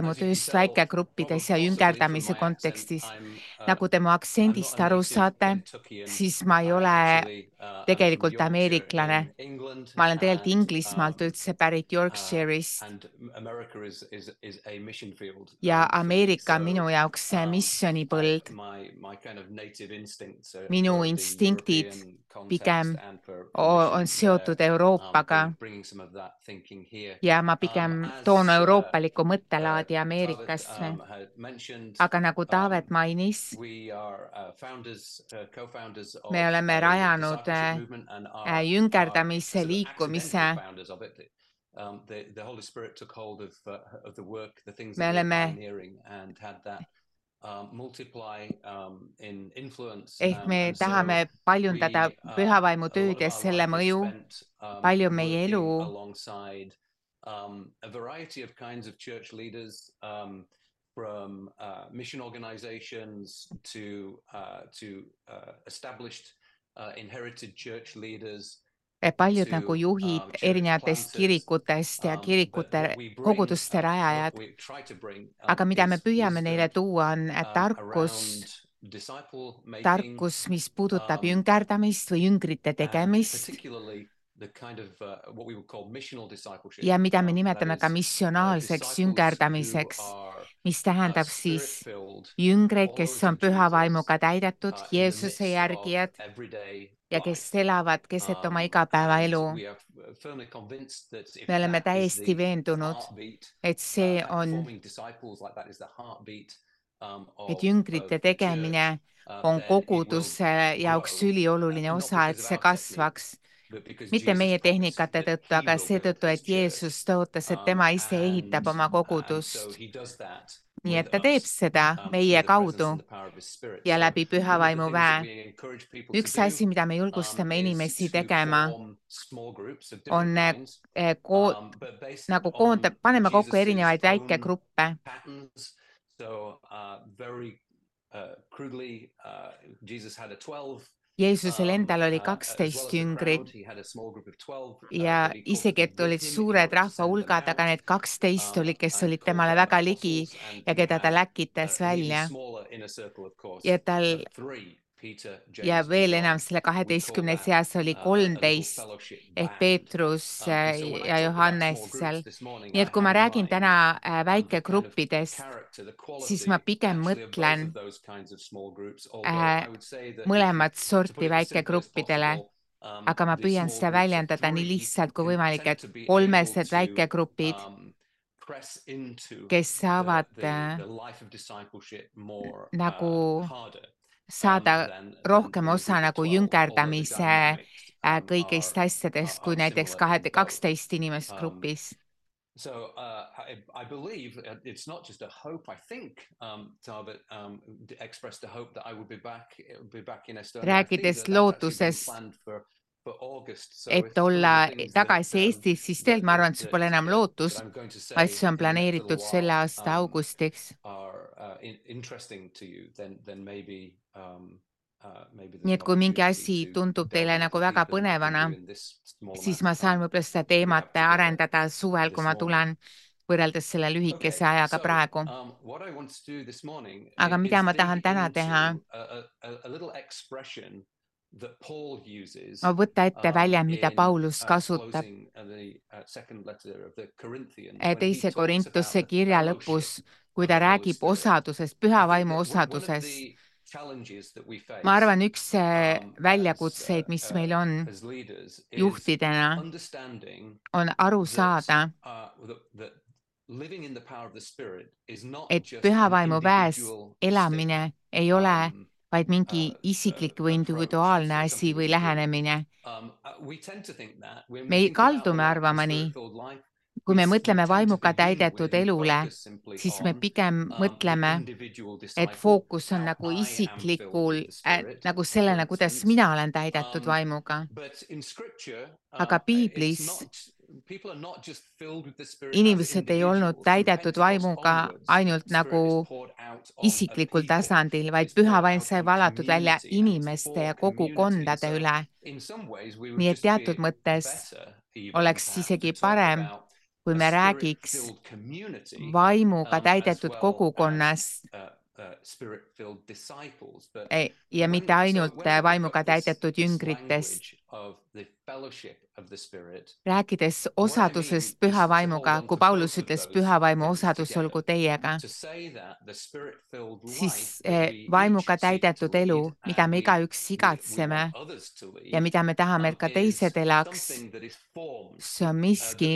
pühavaimutööst väikegruppides ja jüngerdamise kontekstis. nagu te mu aktsendist aru saate, siis ma ei ole tegelikult ameeriklane. ma olen tegelikult Inglismaalt üldse pärit Yorkshire'ist. ja Ameerika on minu jaoks see missioonipõld. minu instinktid pigem on seotud Euroopaga. ja ma pigem toon euroopaliku mõttelaadi Ameerikasse. aga nagu Taavet mainis, me oleme rajanud jüngerdamise liikumise. me oleme ehk me tahame paljundada pühavaimu tööd ja selle mõju palju meie elu. Um, a variety of kinds of church leaders um, from uh, mission organizations to, uh, to uh, established uh, inherited church leaders paljud nagu juhid um, erinevatest kirikutest ja kirikute koguduste rajajad. aga mida me püüame neile tuua, on tarkus, tarkus, mis puudutab jüngerdamist või jüngrite tegemist. Ja mida me nimetame ka missionaalseks jüngerdamiseks, mis tähendab siis jüngreid, kes on püha vaimuga täidetud, Jeesuse järgijad ja kes elavad keset oma igapäevaelu. me oleme täiesti veendunud, et see on, et jüngrite tegemine on koguduse jaoks ülioluline osa, et see kasvaks mitte meie tehnikate tõttu, aga seetõttu, et Jeesus tõotas, et tema ise ehitab oma kogudust. nii et ta teeb seda meie kaudu ja läbi püha vaimu väe. üks asi, mida me julgustame inimesi tegema, on ko nagu koondab, paneme kokku erinevaid väikegruppe. So uh, very uh, crudely, uh, Jesus had a 12 Jeesusel endal oli kaksteist jüngrit ja isegi, et olid suured rahvahulgad, aga need kaksteist olid, kes olid temale väga ligi ja keda ta läkitas välja. ja tal ja veel enam selle kaheteistkümne seas oli kolmteist ehk Peetrus ja Johannes seal. nii et kui ma räägin täna väikegruppidest, siis ma pigem mõtlen äh, mõlemat sorti väikegruppidele, aga ma püüan seda väljendada nii lihtsalt kui võimalik, et kolmesed väikegrupid kes saavad äh, nagu saada rohkem osa nagu jüngerdamise äh, kõigist asjadest, kui näiteks kahe, kaksteist inimest grupis. So uh, I, I believe it's not just a hope, I think um, Tarbet um, expressed a hope that I would be back, be back in Estonia. rääkides lootusest, et olla tagasi Eestis, siis tegelikult ma arvan, et see pole enam lootus, vaid see on planeeritud selle aasta um, augustiks. Uh, Um, uh, nii et kui mingi asi tundub teile nagu väga põnevana, siis ma saan võib-olla seda teemat arendada suvel, kui ma tulen, võrreldes selle lühikese ajaga praegu. Um, aga mida ma tahan täna teha? Ma võtta ette um, väljend, mida Paulus kasutab. uh, teise Korintuse kirja lõpus, kui ta räägib osadusest, püha vaimu osadusest ma arvan, üks um, väljakutseid, mis uh, meil on juhtidena, on aru saada, uh, et pühavaimu väes elamine ei ole um, vaid mingi uh, isiklik või individuaalne asi või lähenemine. Um, me kaldume arvama nii, kui me mõtleme vaimuga täidetud elule, siis me pigem mõtleme, et fookus on nagu isiklikul äh,, nagu sellele, kuidas mina olen täidetud vaimuga. aga piiblis inimesed ei olnud täidetud vaimuga ainult nagu isiklikul tasandil, vaid püha vaim sai valatud välja inimeste ja kogukondade üle. nii et teatud mõttes oleks isegi parem, kui me räägiks vaimuga täidetud kogukonnast eh, ja mitte ainult vaimuga täidetud jüngritest, rääkides osadusest püha vaimuga, kui Paulus ütles, püha vaimu osadus olgu teiega, siis eh, vaimuga täidetud elu, mida me igaüks igatseme ja mida me tahame, et ka teised elaks, see on miski,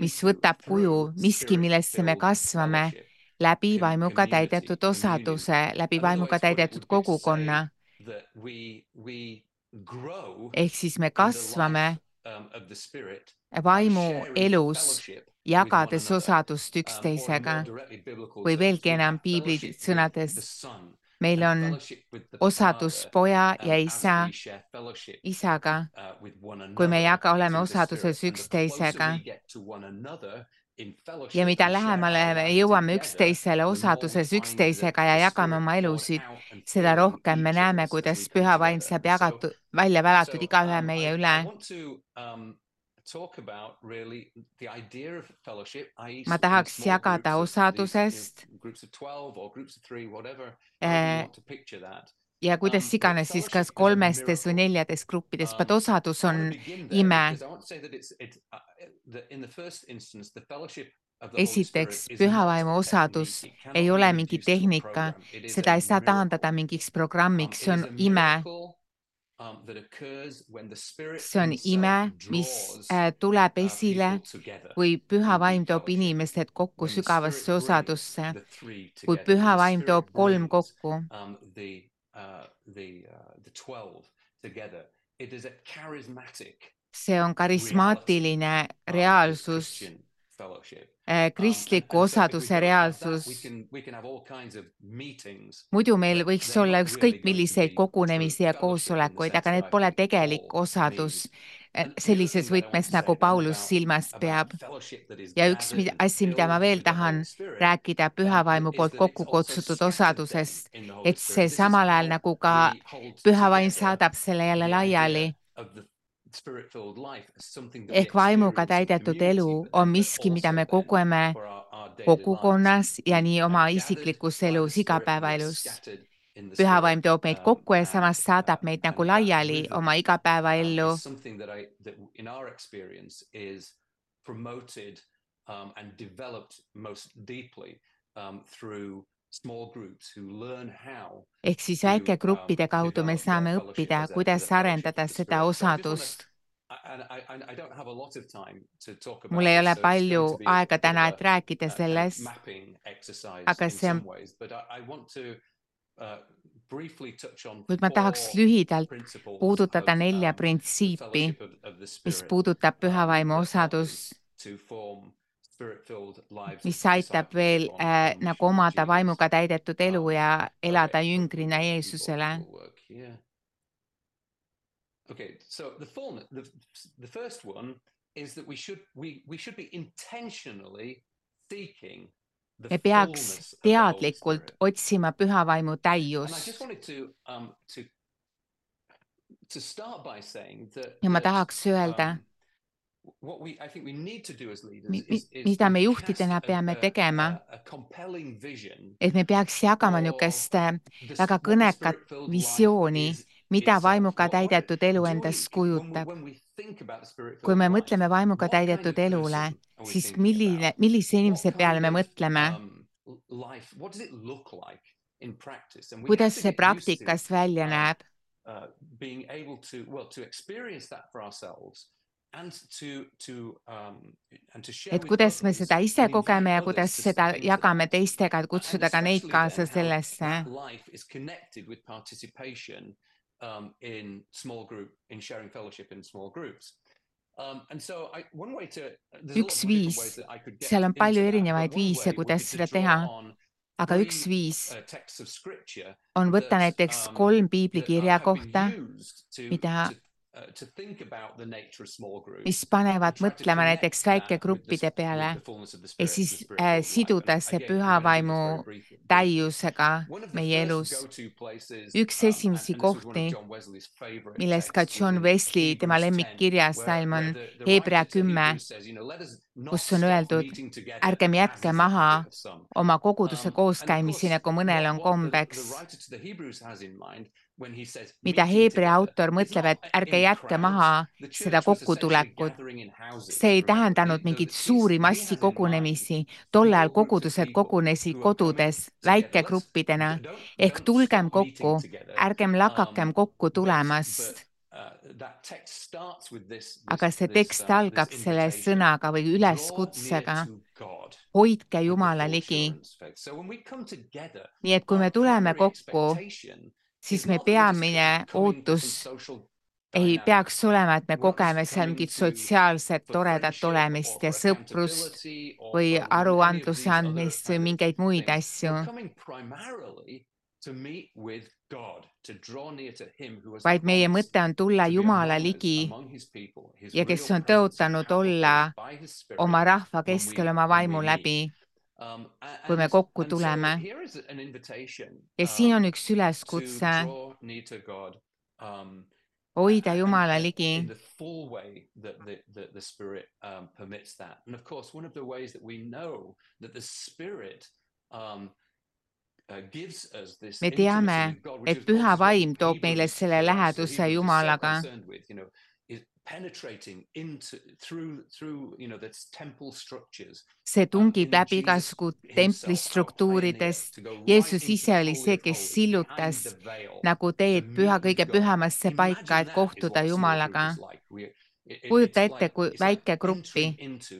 mis võtab kuju, miski, millesse me kasvame läbi vaimuga täidetud osaduse, läbi vaimuga täidetud kogukonna. ehk siis me kasvame vaimu elus, jagades osadust üksteisega. või veelgi enam piibli sõnades, meil on osadus poja ja isa, isaga, kui me jaga, oleme osaduses üksteisega ja mida lähemale me jõuame üksteisele osaduses üksteisega ja jagame oma elusid, seda rohkem me näeme, kuidas püha vaim saab jagatud, välja välatud igaühe meie üle. ma tahaks jagada osadusest ja kuidas iganes siis kas kolmestes või neljades gruppides, vaat osadus on ime. esiteks, pühavaimu osadus ei ole mingi tehnika, seda ei saa taandada mingiks programmiks, see on ime. see on ime, mis äh, tuleb esile, kui püha vaim toob inimesed kokku sügavasse osadusse, kui püha vaim toob kolm kokku. See on karismaatiline reaalsus, äh, kristliku osaduse reaalsus. muidu meil võiks olla ükskõik milliseid kogunemisi ja koosolekuid, aga need pole tegelik osadus sellises võtmes, nagu Paulus silmas peab. ja üks asi, mida ma veel tahan rääkida pühavaimu poolt kokku kutsutud osadusest, et see samal ajal nagu ka pühavaim saadab selle jälle laiali ehk vaimuga täidetud elu on miski, mida me kogeme kogukonnas ja nii oma isiklikus elus, igapäevaelus. Püha vaim toob meid kokku ja samas saadab meid nagu laiali oma igapäevaellu. Um, and developed most deeply um, through ehk siis väikegruppide kaudu me saame õppida, kuidas arendada seda osadust. mul ei ole palju aega täna, et rääkida uh, sellest, aga see on uh, kuid ma tahaks lühidalt puudutada nelja uh, printsiipi, mis puudutab pühavaimu osadust mis aitab veel äh, nagu omada vaimuga täidetud elu ja elada jüngrina Jeesusele. Okay, so the fullness, the, the first one is that we should, we, we should be intentionally seeking me peaks teadlikult otsima pühavaimu täiust. Um, ja ma tahaks öelda um,, mida me juhtidena peame tegema, et me peaks jagama niisugust väga kõnekat visiooni, mida vaimuga täidetud elu endast kujutab. kui me mõtleme vaimuga täidetud elule, siis milline, millise inimese peale me mõtleme? kuidas see praktikas välja näeb? Et kuidas me seda ise kogeme ja kuidas seda jagame teistega, et kutsuda ka neid kaasa sellesse. Um, in small group, in sharing fellowship in small groups. Um, and so I, one way to, üks viis, seal on palju erinevaid viise, kuidas seda teha, aga üks viis on võtta näiteks kolm piiblikirja kohta, mida mis panevad mõtlema näiteks väikegruppide peale ja siis äh, siduda see püha vaimu täiusega meie elus. üks esimesi kohti, millest ka John Wesley, tema lemmikkirjas on Hebra kümme, kus on öeldud, ärgem jätke maha oma koguduse kooskäimisi, nagu mõnel on kombeks mida Heebri autor mõtleb, et ärge jätke maha seda kokkutulekut. see ei tähendanud mingeid suuri massikogunemisi, tol ajal kogudused kogunesid kodudes väikegruppidena ehk tulgem kokku, ärgem lakakem kokku tulemast. aga see tekst algab selle sõnaga või üleskutsega. hoidke Jumala ligi. nii et kui me tuleme kokku siis me peamine ootus ei peaks olema, et me kogeme seal mingit sotsiaalset toredat olemist ja sõprust või aruandluse andmist või mingeid muid asju. vaid meie mõte on tulla Jumala ligi ja kes on tõotanud olla oma rahva keskel oma vaimu läbi kui me kokku tuleme. ja siin on üks üleskutse um, hoida Jumala ligi. Um, me teame, et püha vaim toob meile selle läheduse Jumalaga see tungib läbi igasugu templi struktuuridest. Jeesus ise oli see, kes sillutas nagu teed püha, kõige pühamasse paika, et kohtuda Jumalaga. kujuta ette, kui väike gruppi,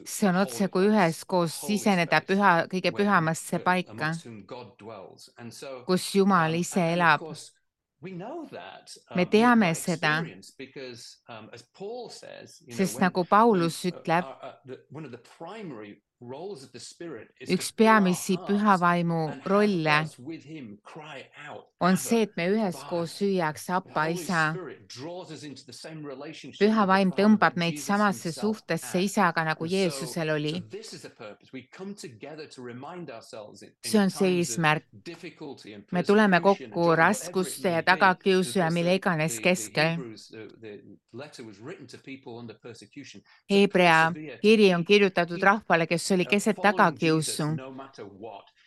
see on otse kui üheskoos siseneda püha, kõige pühamasse paika, kus Jumal ise elab me um, teame seda, um, sest nagu Paulus ütleb, uh, üks peamisi pühavaimu rolle on see, et me üheskoos hüüaks Appa isa. püha vaim tõmbab meid samasse suhtesse isaga, nagu Jeesusel oli. see on see eesmärk. me tuleme kokku raskuste ja tagakiusu ja mille iganes keskel. Hebrea kiri on kirjutatud rahvale, kes kes oli keset tagakiusu,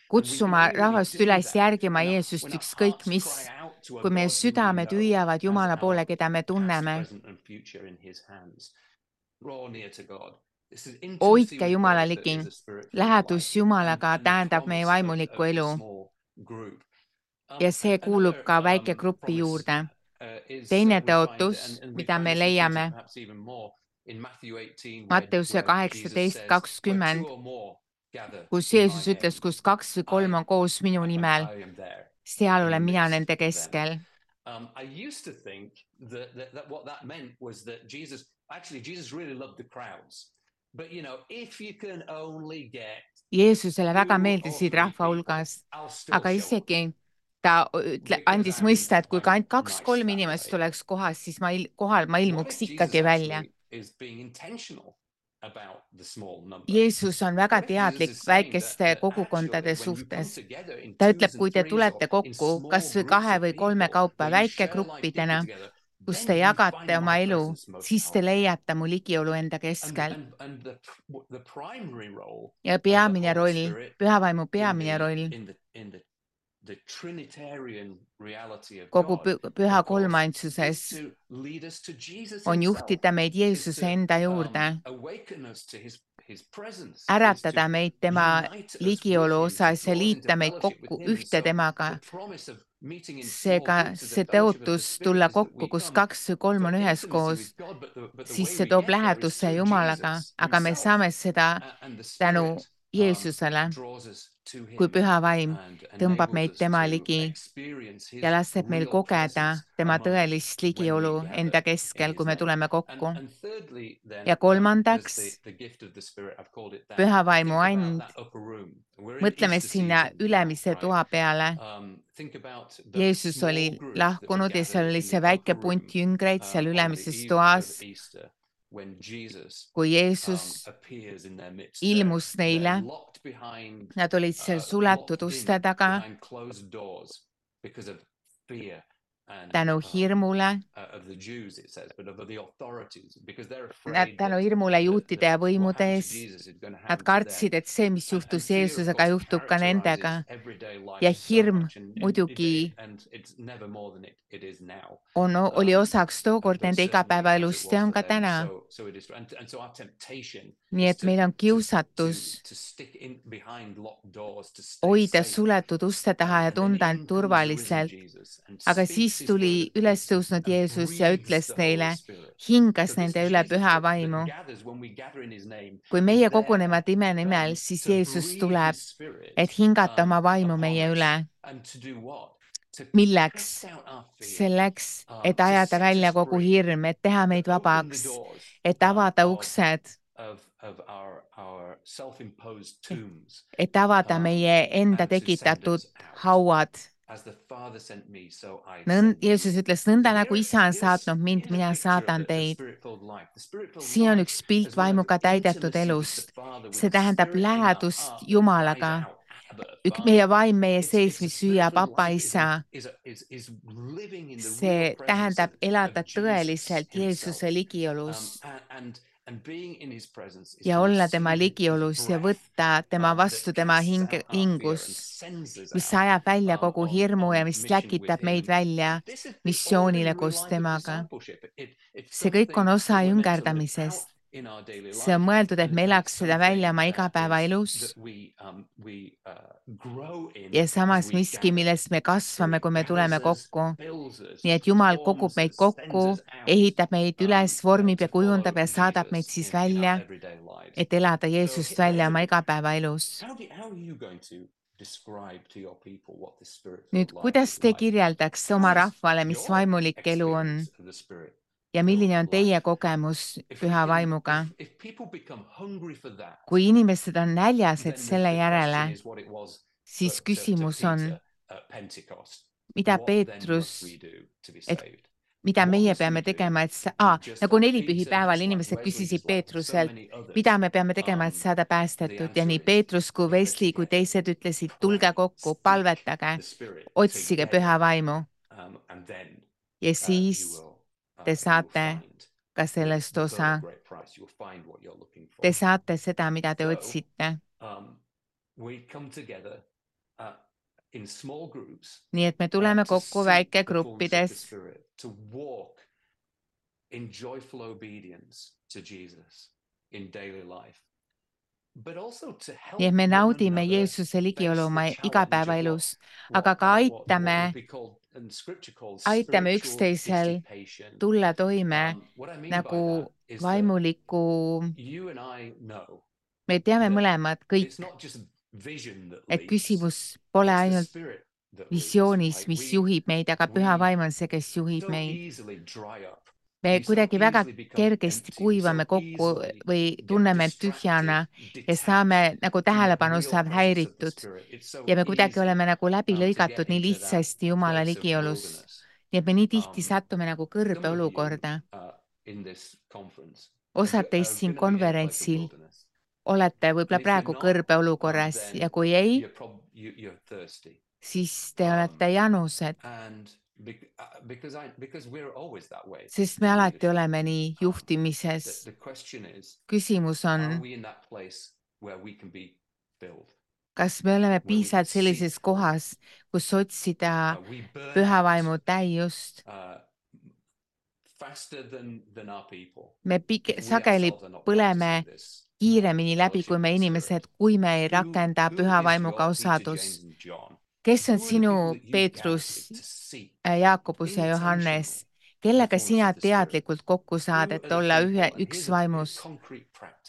kutsuma rahvast üles järgima Jeesust ükskõik mis, kui meie südamed hüüavad Jumala poole, keda me tunneme. hoidke Jumala ligi, lähedus Jumalaga tähendab meie vaimulikku elu. ja see kuulub ka väikegrupi juurde. teine tõotus, mida me leiame Matteuse kaheksateist kakskümmend, kus Jeesus ütles, kus kaks või kolm on koos minu nimel, seal olen mina nende keskel. Jeesusele väga meeldisid rahva hulgas, aga isegi ta ütle, andis mõista, et kui ka ainult kaks-kolm inimest oleks kohas, siis ma kohal ma ilmuks ikkagi välja Jeesus on väga teadlik väikeste kogukondade suhtes. ta ütleb, kui te tulete kokku kas või kahe või kolme kaupa väikegruppidena, kus te jagate oma elu, siis te leiate mu ligiolu enda keskel. ja peamine roll, pühavaimu peamine roll kogu püha kolmainsuses on juhtida meid Jeesuse enda um, juurde, äratada meid tema ligiolu osas ja liita meid kokku ühte temaga. seega see tõotus tulla kokku, kus kaks või kolm on üheskoos, siis see toob läheduse Jumalaga, aga me saame seda tänu Jeesusele kui püha vaim tõmbab meid tema ligi ja laseb meil kogeda tema tõelist ligiolu enda keskel, kui me tuleme kokku. ja kolmandaks, püha vaimu and. mõtleme sinna ülemise toa peale. Jeesus oli lahkunud ja seal oli see väike punt jüngreid seal ülemises toas kui Jeesus ilmus neile, nad olid seal suletud uste taga tänu hirmule. Nad tänu hirmule juutide ja võimude ees. Nad kartsid, et see, mis juhtus Jeesusega, juhtub ka nendega. ja hirm muidugi on, oli osaks tookord nende igapäevaelust ja on ka täna. nii et meil on kiusatus hoida suletud uste taha ja tunda end turvaliselt. aga siis tuli üles tõusnud Jeesus ja ütles neile, hingas nende üle püha vaimu. kui meie koguneme time nimel, siis Jeesus tuleb, et hingata oma vaimu meie üle. milleks? selleks, et ajada välja kogu hirm, et teha meid vabaks, et avada uksed et avada meie enda tekitatud hauad Nõnd, Jeesus ütles nõnda nagu isa on saatnud mind, mina saadan teid. siin on üks pilt vaimuga täidetud elust, see tähendab lähedust Jumalaga. meie vaim meie sees, mis süüab apa isa. see tähendab elada tõeliselt Jeesuse ligiolus ja olla tema ligiolus ja võtta tema vastu tema hing, hingus, mis ajab välja kogu hirmu ja mis läkitab meid välja missioonile koos temaga. see kõik on osa jüngerdamisest. See on mõeldud, et me elaks seda välja oma igapäevaelus ja samas miski, millest me kasvame, kui me tuleme kokku. nii et Jumal kogub meid kokku, ehitab meid üles, vormib ja kujundab ja saadab meid siis välja, et elada Jeesust välja oma igapäevaelus. nüüd, kuidas te kirjeldaks oma rahvale, mis vaimulik elu on? Ja milline on teie kogemus püha vaimuga? kui inimesed on näljased selle järele, siis küsimus on, mida Peetrus, et mida meie peame tegema, et ah, nagu nelipühipäeval inimesed küsisid Peetruselt, mida me peame tegema, et saada päästetud ja nii Peetrus kui Wesley kui teised ütlesid, tulge kokku, palvetage, otsige püha vaimu. ja siis te saate ka sellest osa. Te saate seda, mida te otsite. nii et me tuleme kokku väikegruppides. In joyful obedience to Jesus in daily life. nii et me naudime Jeesuse ligiolu oma igapäevaelus, aga ka aitame aitame üksteisel tulla toime nagu vaimuliku. me teame mõlemad kõik, et küsimus pole ainult visioonis, mis juhib meid, aga püha vaim on see, kes juhib meid me kuidagi väga kergesti kuivame kokku või tunneme end tühjana ja saame nagu tähelepanu saab häiritud. Ja me kuidagi oleme nagu läbi lõigatud nii lihtsasti Jumala ligiolus. nii et me nii tihti satume nagu kõrbe olukorda. osad teist siin konverentsil olete võib-olla praegu kõrbe olukorras ja kui ei, siis te olete janused sest me alati oleme nii juhtimises. küsimus on, kas me oleme piisavalt sellises kohas, kus otsida püha vaimu täiust. me pig-, sageli põleme kiiremini läbi kui me inimesed, kui me ei rakenda püha vaimuga osadust kes on sinu Peetrus, Jaakobus ja Johannes, kellega sina teadlikult kokku saad, et olla ühe, üks vaimus?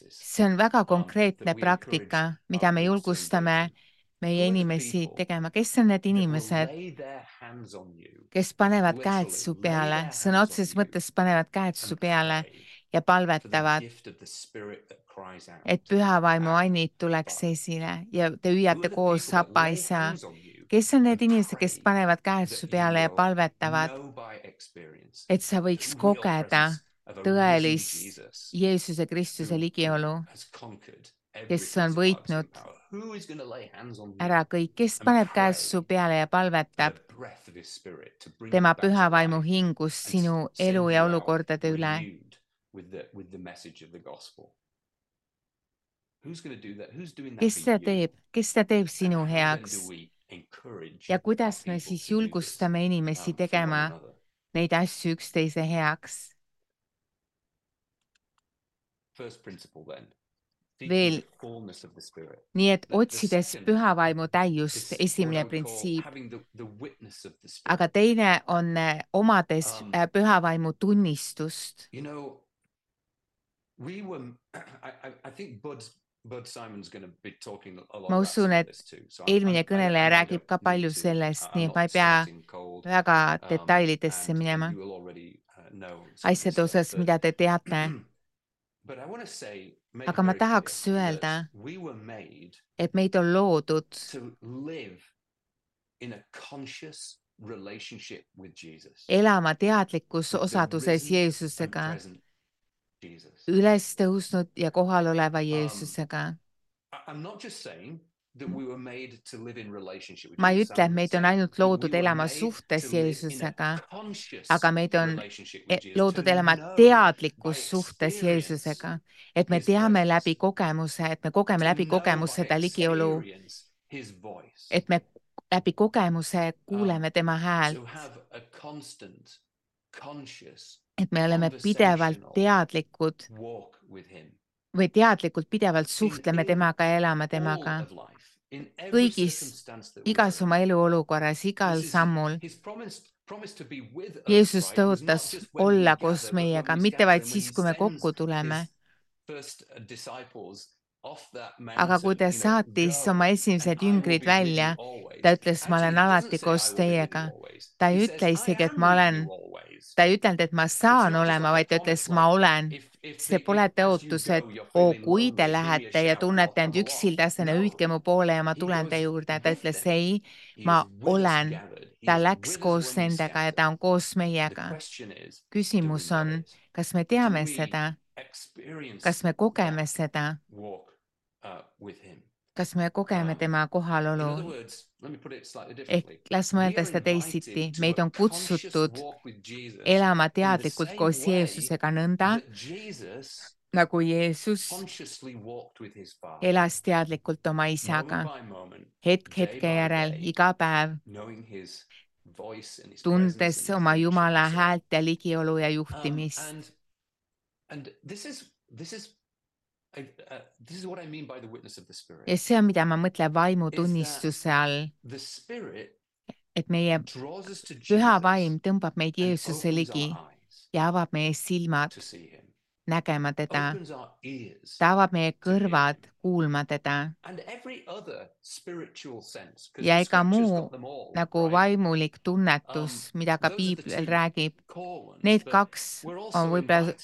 see on väga konkreetne praktika, mida me julgustame meie inimesi tegema, kes on need inimesed, kes panevad käed su peale, sõna otseses mõttes panevad käed su peale ja palvetavad, et pühavaimu annid tuleks esile ja te hüüate koos, Apa isa. Kes on need inimesed, kes panevad käed su peale ja palvetavad, et sa võiks kogeda tõelist Jeesuse Kristuse ligiolu, kes on võitnud ära kõik, kes paneb käed su peale ja palvetab tema püha vaimu hingust sinu elu ja olukordade üle. kes seda teeb, kes seda teeb sinu heaks? Ja kuidas me siis julgustame inimesi tegema neid asju üksteise heaks? veel, nii et otsides pühavaimu täiust, esimene printsiip. aga teine on eh, omades eh, pühavaimu tunnistust. ma usun, et eelmine kõneleja räägib ka palju sellest, nii et ma ei pea väga detailidesse minema. asjade osas, mida te teate. Aga ma tahaks öelda, et meid on loodud elama teadlikus osaduses Jeesusega, üles tõusnud ja kohal oleva Jeesusega. Ma ei ütle, et meid on ainult loodud elama suhtes Jeesusega, aga meid on e-, loodud elama teadlikus suhtes Jeesusega, et me teame läbi kogemuse, et me kogeme läbi kogemuse ta ligiolu, et me läbi kogemuse kuuleme tema häält. Et me oleme pidevalt teadlikud või teadlikult pidevalt suhtleme temaga ja elame temaga kõigis, igas oma eluolukorras, igal sammul. Jeesus tõotas olla koos meiega, mitte vaid siis, kui me kokku tuleme. aga kui ta saatis oma esimesed jüngrid välja, ta ütles, ma olen alati koos teiega. ta ei ütle isegi, et ma olen, ta ei ütelnud, et ma saan olema, vaid ta ütles, ma olen see pole tõotus, et oo, kui te lähete ja tunnete end üksildasena, hüüdke mu poole ja ma tulen teie juurde. ta ütles ei, ma olen. ta läks koos nendega ja ta on koos meiega. küsimus on, kas me teame seda? kas me kogeme seda? kas me kogeme tema kohalolu? Ehk las mõelda seda teisiti, meid on kutsutud elama teadlikult koos Jeesusega nõnda, nagu Jeesus elas teadlikult oma isaga. Hetk hetke järel, iga päev, tundes oma Jumala häält ja ligiolu ja juhtimist. Ja see on, mida ma mõtlen vaimutunnistuse all. et meie püha vaim tõmbab meid Jeesuse ligi ja avab meie silmad nägema teda. ta avab meie kõrvad kuulma teda. ja ega muu nagu vaimulik tunnetus, mida ka piibel räägib, need kaks on võib-olla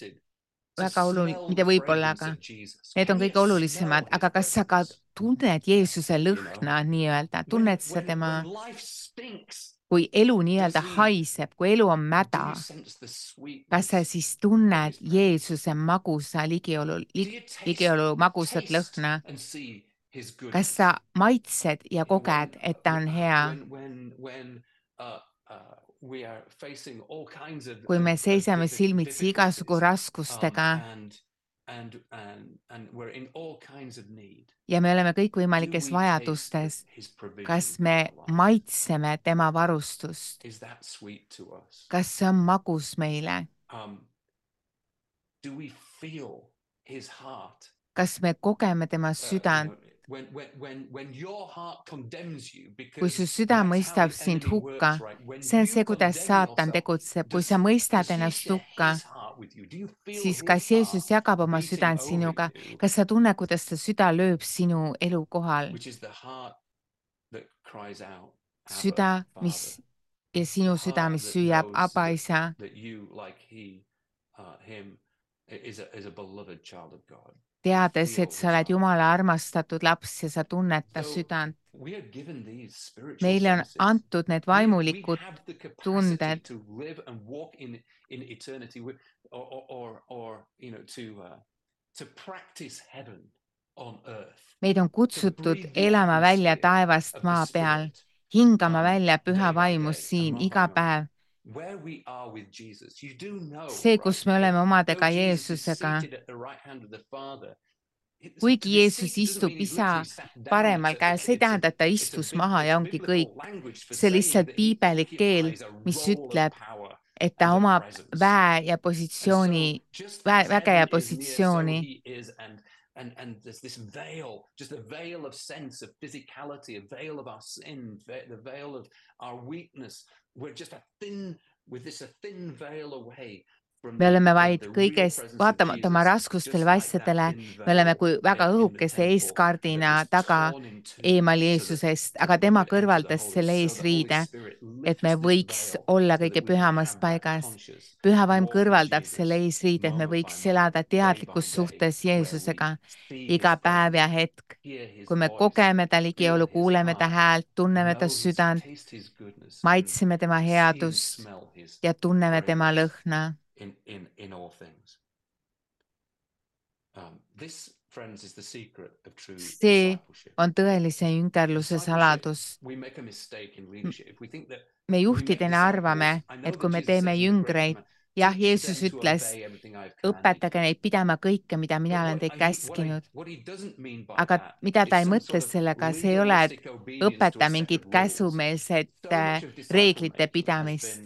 väga oluline, mitte võib-olla, aga need on kõige olulisemad, aga kas sa ka tunned Jeesuse lõhna nii-öelda, tunned sa tema, kui elu nii-öelda haiseb, kui elu on mäda, kas sa siis tunned Jeesuse magusa ligiolu lig,, ligiolu magusat lõhna? kas sa maitsed ja koged, et ta on hea? Kui me seisame silmitsi igasugu raskustega ja me oleme kõikvõimalikes vajadustes, kas me maitseme tema varustust? kas see on magus meile? Um, kas me kogeme tema uh, südant? Kui su süda mõistab sind hukka, see on see, kuidas saatan tegutseb, kui sa mõistad ennast hukka, siis kas Jeesus jagab oma südant sinuga, kas sa tunned, kuidas ta süda lööb sinu elukohal? süda, mis ja sinu süda, mis süüab Aba isa, teades, et sa oled Jumala armastatud laps ja sa tunned ta südant. meile on antud need vaimulikud tunded, meid on kutsutud elama välja taevast maa peal, hingama välja püha vaimus siin iga päev. See, kus me oleme omadega Jeesusega, kuigi Jeesus istub isa paremal käel, see ei tähenda, et ta istus maha ja ongi kõik. see lihtsalt piibelik keel, mis ütleb, et ta omab väe ja positsiooni, väe, väge ja positsiooni. And, and there's this veil, just a veil of sense of physicality, a veil of our sin, the veil of our weakness. We're just a thin, with this a thin veil away me oleme vaid kõigest, vaatamata oma raskustele või asjadele, me oleme kui väga õhukese eeskardina taga eemal Jeesusest, aga tema kõrvaldas selle eesriide, et me võiks olla kõige pühamas paigas. püha vaim kõrvaldab selle eesriide, et me võiks elada teadlikus suhtes Jeesusega iga päev ja hetk. kui me kogeme ta ligiolu, kuuleme ta häält, tunneme ta südant, maitseme tema headust ja tunneme tema lõhna in, in, in all things. Um, this, friends, is the secret of true see on tõelise jüngerluse saladus. me juhtidena arvame, et kui me teeme jüngreid, jah, Jeesus ütles, õpetage neid pidama kõike, mida mina olen teid käskinud. aga mida ta ei mõtle sellega, see ei ole, et õpeta mingit käsumeelset äh, reeglite pidamist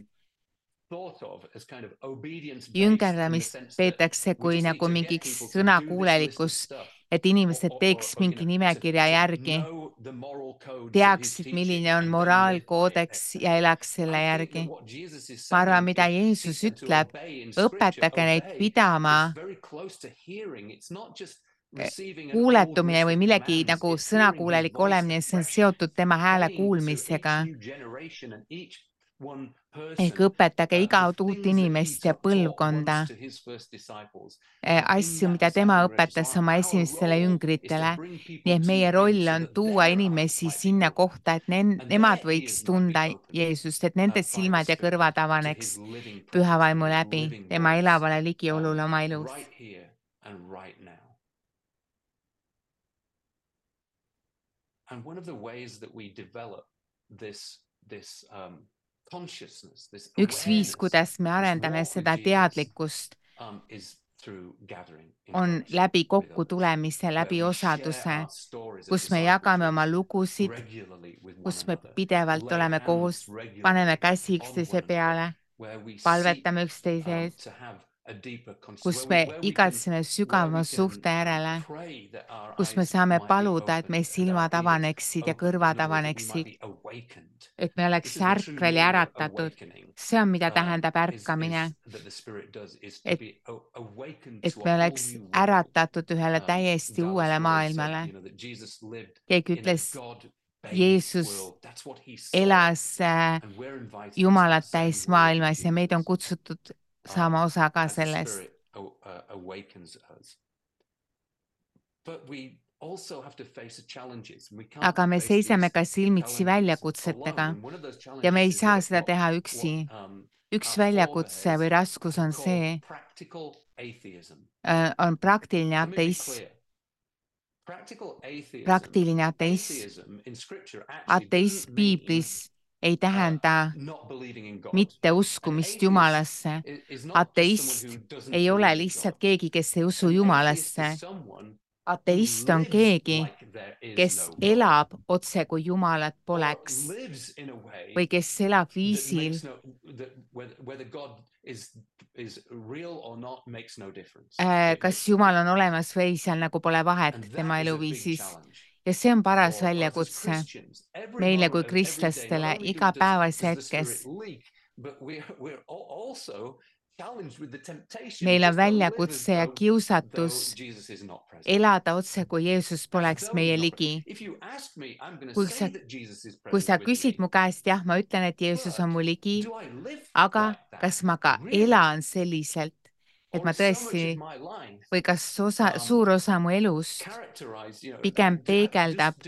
jüngerdamist peetakse kui nagu mingiks sõnakuulelikus, et inimesed teeks mingi nimekirja järgi, teaksid, milline on moraalkoodeks ja elaks selle järgi. ma arvan, mida Jeesus ütleb, õpetage neid pidama kuuletumine või millegi nagu sõnakuulelik olemine, see on seotud tema hääle kuulmisega ehk õpetage igat uut inimest ja põlvkonda eh, asju, mida tema õpetas oma esimestele jüngritele. nii et meie roll on tuua inimesi sinna kohta, et ne nemad võiks tunda Jeesust, et nende silmad ja kõrvad avaneks püha vaimu läbi tema elavale ligiolule oma elus. And one of the ways that we develop this, this um, üks viis, kuidas me arendame seda teadlikkust, um, on läbi kokkutulemise, läbi osaduse, kus me jagame oma lugusid, kus me pidevalt oleme koos, paneme käsi üksteise peale, palvetame üksteise um, ees, kus me igatseme sügavama suhte järele, kus me saame paluda, et meie silmad avaneksid ja kõrvad avaneksid, et me oleks ärkvel ja äratatud. see on, mida tähendab ärkamine. et, et me oleks äratatud ühele täiesti uuele maailmale. keegi ütles, Jeesus elas äh, Jumalat täis maailmas ja meid on kutsutud saama osa ka sellest. aga me seisame ka silmitsi väljakutsetega ja me ei saa seda teha üksi. üks väljakutse või raskus on see, on praktiline ateism. praktiline ateism, ateism piiblis ei tähenda mitte uskumist Jumalasse. ateist ei ole lihtsalt keegi, kes ei usu Jumalasse. ateist on keegi, kes elab otse kui Jumalat poleks. või kes elab viisil, äh, kas Jumal on olemas või ei, seal nagu pole vahet tema eluviisis. Ja see on paras väljakutse. Meile kui kristlastele igapäevases hetkes. meil on väljakutse ja kiusatus elada otse, kui Jeesus poleks meie ligi. Kui sa- kui sa küsid mu käest, jah, ma ütlen, et Jeesus on mu ligi, aga kas ma ka elan selliselt, et ma tõesti või kas osa, Um, suur osa mu elust pigem peegeldab-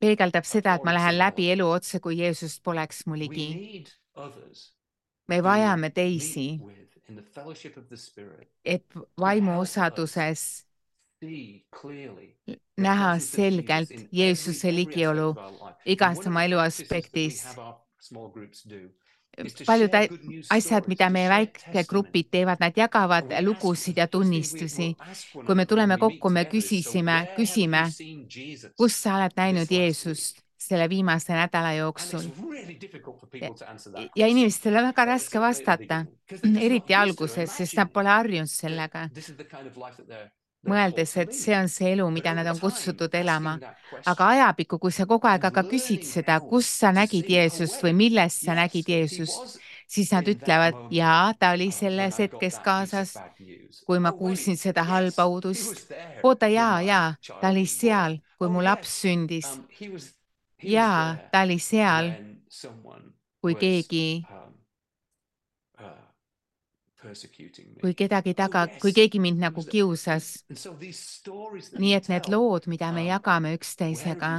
peegeldab seda, et ma lähen läbi elu otse, kui Jeesust poleks mu ligi. me vajame teisi, et vaimuosaduses See clearly näha selgelt Jeesuse ligiolu igas oma elu aspektis. Paljud asjad, mida meie väikegrupid teevad, nad jagavad lugusid ja tunnistusi. Kui me tuleme kokku, me küsisime- küsime, kus sa oled näinud Jeesust selle viimase nädala jooksul? Ja inimestel on väga raske vastata, eriti alguses, sest nad pole harjunud sellega, mõeldes, et see on see elu, mida nad on kutsutud elama. aga ajapikku, kui sa kogu aeg aga küsid seda, kus sa nägid Jeesust või milles sa nägid Jeesust, siis nad ütlevad, jaa, ta oli selles hetkes kaasas, kui ma kuulsin seda halba uudust. oota, jaa, jaa, ta oli seal, kui mu laps sündis. jaa, ta oli seal, kui keegi, kui kedagi taga, kui keegi mind nagu kiusas. nii et need lood, mida me jagame üksteisega,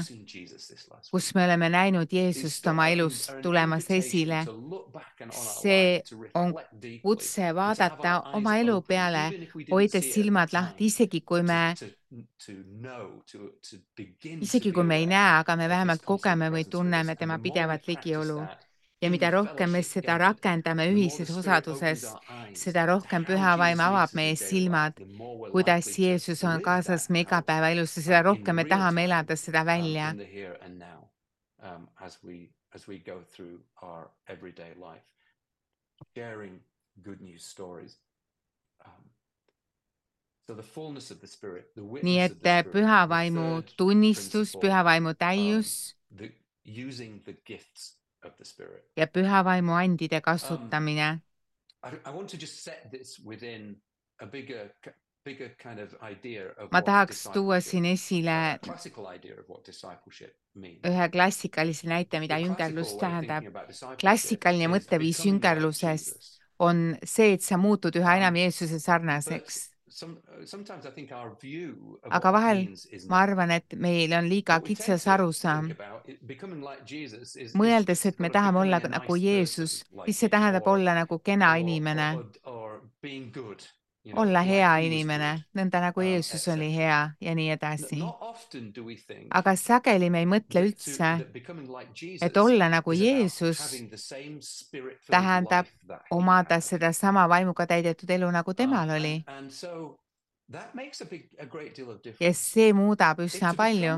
kus me oleme näinud Jeesust oma elus tulemas esile, see on kutse vaadata oma elu peale, hoides silmad lahti, isegi kui me, isegi kui me ei näe, aga me vähemalt kogeme või tunneme tema pidevat ligiolu. Ja mida rohkem me seda rakendame ühises osaduses, seda rohkem püha vaim avab meie silmad, kuidas Jeesus on kaasas meie igapäevaelus ja seda rohkem me tahame elada seda välja. Um, as we go through our everyday life, sharing good news stories. Um, nii et püha vaimu tunnistus, principle, püha vaimu um, täius of the spirit. ja püha vaimu andide kasutamine. I, I want to just set this within a bigger, bigger kind of idea of ma tahaks tuua siin esile ühe klassikalise näite, mida jüngerlus tähendab. Klassikaline is mõtteviis jüngerluses on see, et sa muutud üha enam Jeesuse sarnaseks. Uh, aga vahel ma arvan, et meil on liiga kitsas arusaam. mõeldes, et me tahame olla nagu Jeesus, siis see tähendab olla nagu kena inimene, olla hea inimene, nõnda nagu um, Jeesus oli hea ja nii edasi. Aga sageli me ei mõtle üldse, et olla nagu Jeesus tähendab omada sedasama vaimuga täidetud elu, nagu temal Um, oli. Ja see muudab üsna palju.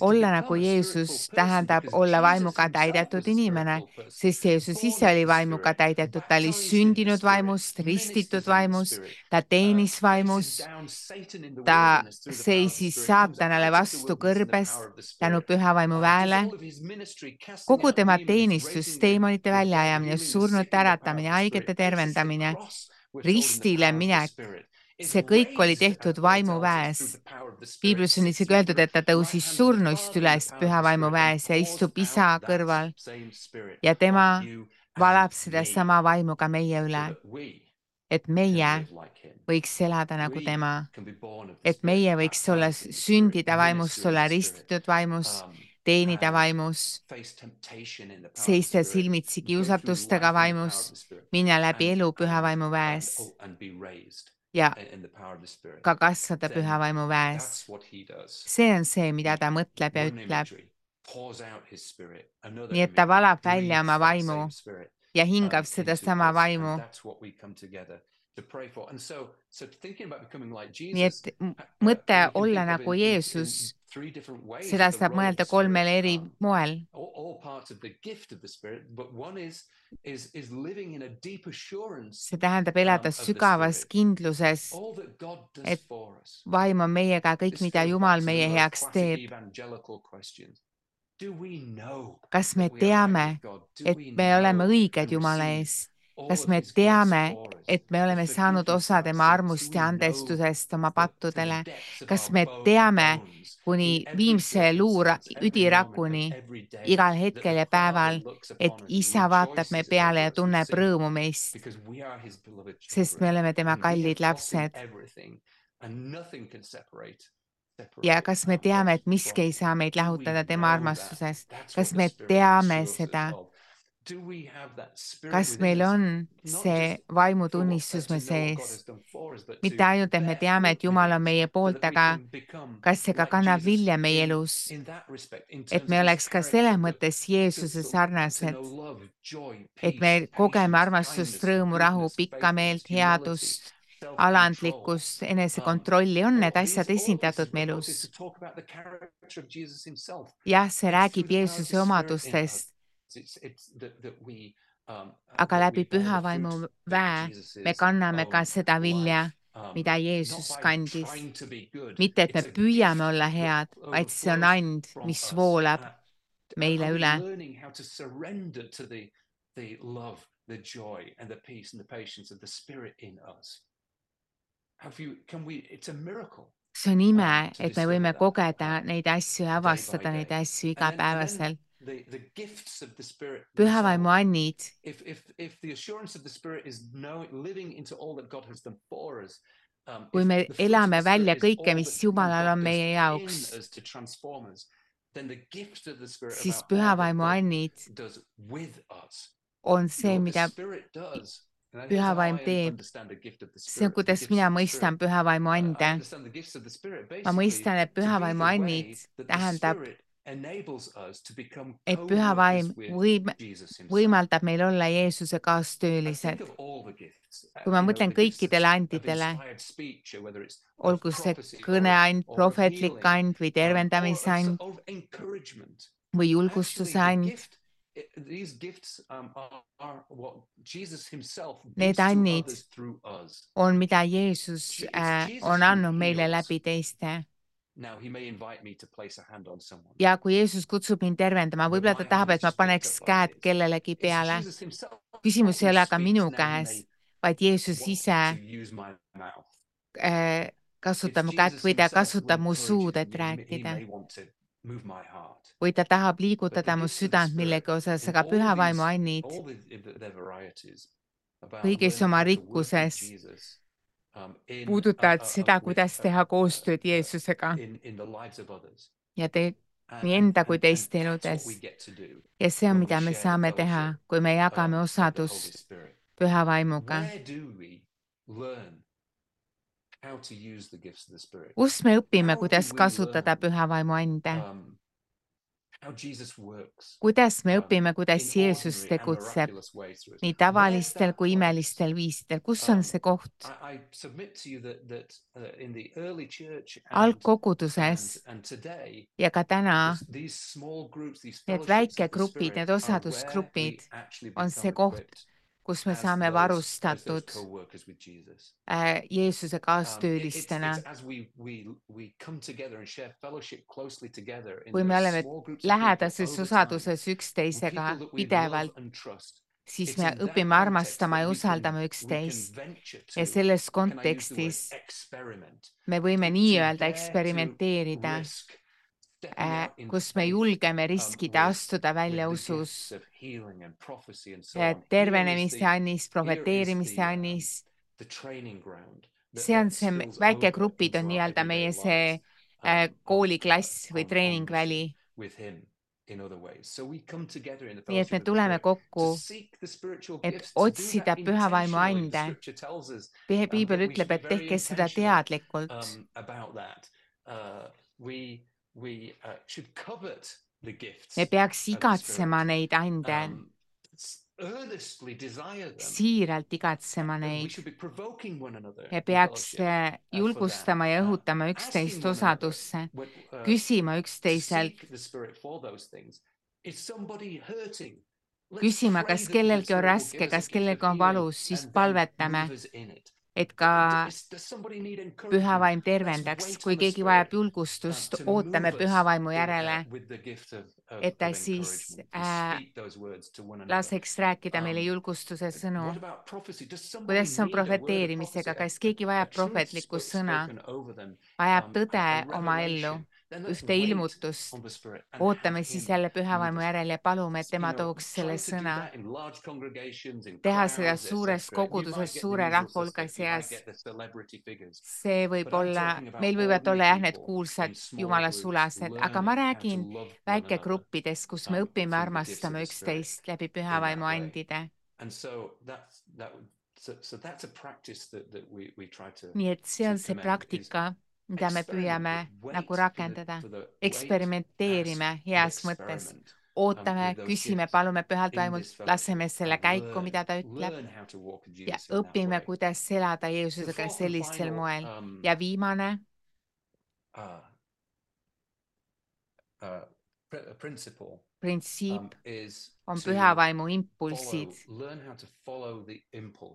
olla nagu Jeesus tähendab olla vaimuga täidetud inimene, sest Jeesus ise oli vaimuga täidetud, ta oli sündinud vaimust, ristitud vaimust, ta uh, teenis vaimus, ta the seisis saatanale vastu kõrbes tänu püha vaimu uh, väele. kogu tema teenistus, teemonite väljaajamine, surnute äratamine, haigete tervendamine, ristile minek, see kõik oli tehtud as Paul vaimu tells us, väes. through the power of the Spirit, piiblis on isegi öeldud, et ta tõusis in üles püha the vaimu Spirit and väes ja istub isa kõrval ja tema valab sedasama vaimu ka meie üle, et meie võiks elada nagu tema, et meie võiks olla, sündida in olla ristitud vaimus, teenida vaimus, seista silmitsi kiusatustega vaimus, minna läbi elu püha vaimu väes ja. Ka kasvada püha vaimu väes. See on see, mida ta mõtleb ja ütleb. Nii et ta valab välja oma vaimu ja um, hingab into sedasama vaimu. nii et uh, mõte olla nagu Jeesus, seda saab mõelda kolmel eri moel. all, all parts of the gift of the Spirit, but one is is is living in a deep assurance see tähendab elada um, sügavas kindluses, et vaim on meiega, kõik, This mida Jumal meie heaks teeb. evangelical questions. Do we know kas me teame, et me oleme õiged Jumala ees? Kas me teame, et me oleme saanud osa tema armust ja andestusest oma pattudele? kas me teame kuni viimse luu ra- circumstance, every üdirakuni igal hetkel ja päeval, et isa vaatab me peale ja tunneb rõõmu meist, sest me oleme tema kallid lapsed. ja kas me teame, et miski ei saa meid lahutada tema armastusest? kas me teame seda? Kas meil on see vaimutunnistus me sees? mitte ainult, et me teame, et Jumal on meie poolt, aga kas see ka kannab vilja meie elus? et me oleks ka selles mõttes Jeesuse sarnased, et me kogeme armastust, rõõmu, rahu, pikka meelt, headust, alandlikkust, enesekontrolli, on need asjad esindatud meie elus. jah, see räägib Jeesuse omadustest, um, aga that we läbi püha vaimu väe me kanname ka seda vilja, um, mida Jeesus kandis. mitte, et me püüame olla head, vaid see on and, mis voolab Uh, meile üle. the, joy, and the peace and the patience of the Spirit in us? Have you? Can we? It's a miracle. see on ime, um, et me võime kogeda uh, neid asju ja avastada neid asju igapäevaselt. The the gifts of the Spirit. püha vaimu annid, If if if the assurance of the Spirit is knowing, living into all that God has done for us. Kui me elame välja kõike, mis Jumalal on meie jaoks, us to transform us, then the gift of the Spirit siis püha vaimu annid does with us. on see, mida Spirit does. And püha vaim teeb. understand the gift of the see on, kuidas mina mõistan püha vaimu ande. ma mõistan, et püha vaimu annid tähendab, Et püha vaim võim- võimaldab meil olla Jeesuse kaastöölised. uh, Kui ma mõtlen kõikidele andidele, olgu see kõneand, prohvetlik and või or tervendamise and või julgustuse and. um, Need annid on, mida Jeesus äh, on andnud meile läbi teiste. Now he may invite me to place a hand on someone. ja kui Jeesus kutsub mind tervendama, võib-olla ta tahab, et ma paneks käed kellelegi peale. Küsimus ei ole aga minu käes, vaid Jeesus ise äh, kasutab mu kätt või ta kasutab mu suud, et rääkida. Või ta tahab liigutada mu südant millegi osas, aga püha vaimu annid learning oma rikkuses puudutavad uh, uh, seda, kuidas uh, teha koostööd Jeesusega ja te nii enda kui teiste eludes. ja see on, mida me saame teha, kui me um, jagame Holy osadust püha vaimuga. Kus me õpime, kuidas kasutada püha vaimu ande? Um, how Jesus works kuidas me um, õpime, kuidas Jeesus tegutseb nii tavalistel kui imelistel viisidel, kus on Um, see koht? Uh, algkoguduses ja ka täna need väikegrupid, need osadusgrupid on see koht, kus me saame varustatud äh, Jeesuse Um, kaastöölistena. kui me oleme lähedases with üksteisega pidevalt, siis me õpime armastama ja usaldama üksteist ja selles kontekstis me võime nii-öelda eksperimenteerida, kus me julgeme um, riskida, astuda välja usus, the- annis, prohveteerimise um, annis. see on see, väikegrupid on nii-öelda meie see um, kooliklass või treeningväli. nii et me tuleme kokku, et otsida püha vaimu ande. Piibel um, ütleb, et tehke seda teadlikult. Uh, uh, me peaks igatsema neid ande, Um, siiralt igatsema neid. me peaks äh, that, julgustama ja uh, õhutama üksteist osadusse, uh, küsima üksteiselt, küsima, kas kellelgi on raske, kas kellelgi on valus, siis palvetame et ka püha vaim tervendaks, kui keegi vajab julgustust, ootame püha vaimu järele, et ta siis äh, laseks rääkida meile julgustuse sõnu. Kuidas on need a word of prohveteerimisega, prophecy, a- kas keegi vajab prohvetlikku sõna, um, tõde oma ellu, ühte ilmutust, ootame siis jälle püha move vaimu us. järel ja palume, et tema tooks selle sõna. teha seda suures koguduses, suure rahva might seas. see võib olla, meil võivad olla jah, need kuulsad jumala sulased, aga ma räägin väikegruppides, kus me õpime armastama üksteist läbi in püha that vaimu way. andide. Nii et see on see praktika, mida me püüame nagu rakendada. eksperimenteerime heas mõttes. um, ootame, küsime, palume pühalt vaimult, laseme selle käiku, mida ta ütleb ja õpime, kuidas elada Jeesusega sellisel moel. um, ja viimane uh, uh, um, printsiip is on to püha vaimu follow, impulsid.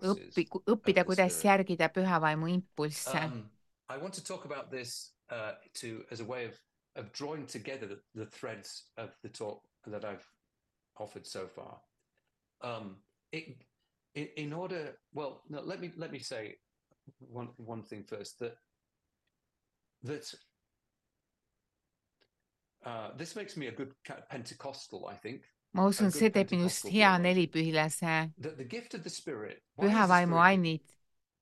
õppi, õppida, kuidas järgida püha vaimu impulsse. Um, I want to talk about this uh, to as a way of of drawing together the, the threads of the talk that I've offered so far. Um, it, in, in order, well, no, let me let me say one one thing first that that uh, this makes me a good kind of Pentecostal, I think. ma usun, see teeb minust hea nelipühilase. That the gift of the Spirit, why püha vaimu annid,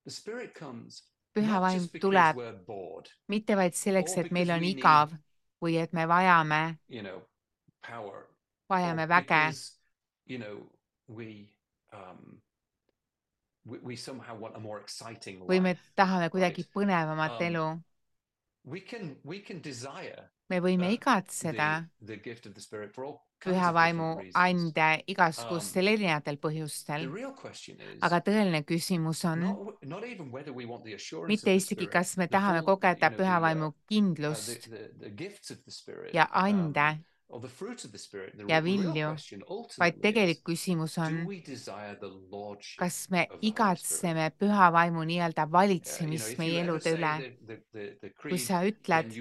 The Spirit comes püha vaim tuleb. mitte vaid selleks, et meil on igav või et me vajame, you know, power, vajame väge. um, või me tahame kuidagi põnevamat Um, elu. Me võime igatseda püha vaimu ande igasugustel erinevatel põhjustel. aga tõeline küsimus on mitte isegi, kas me tahame kogeda püha uh, vaimu uh, kindlust Spirit ja um, ande, ja vilju, vaid tegelik küsimus on, kas me igatseme püha vaimu nii-öelda Uh, valitsemist meie elude üle. kui sa ütled,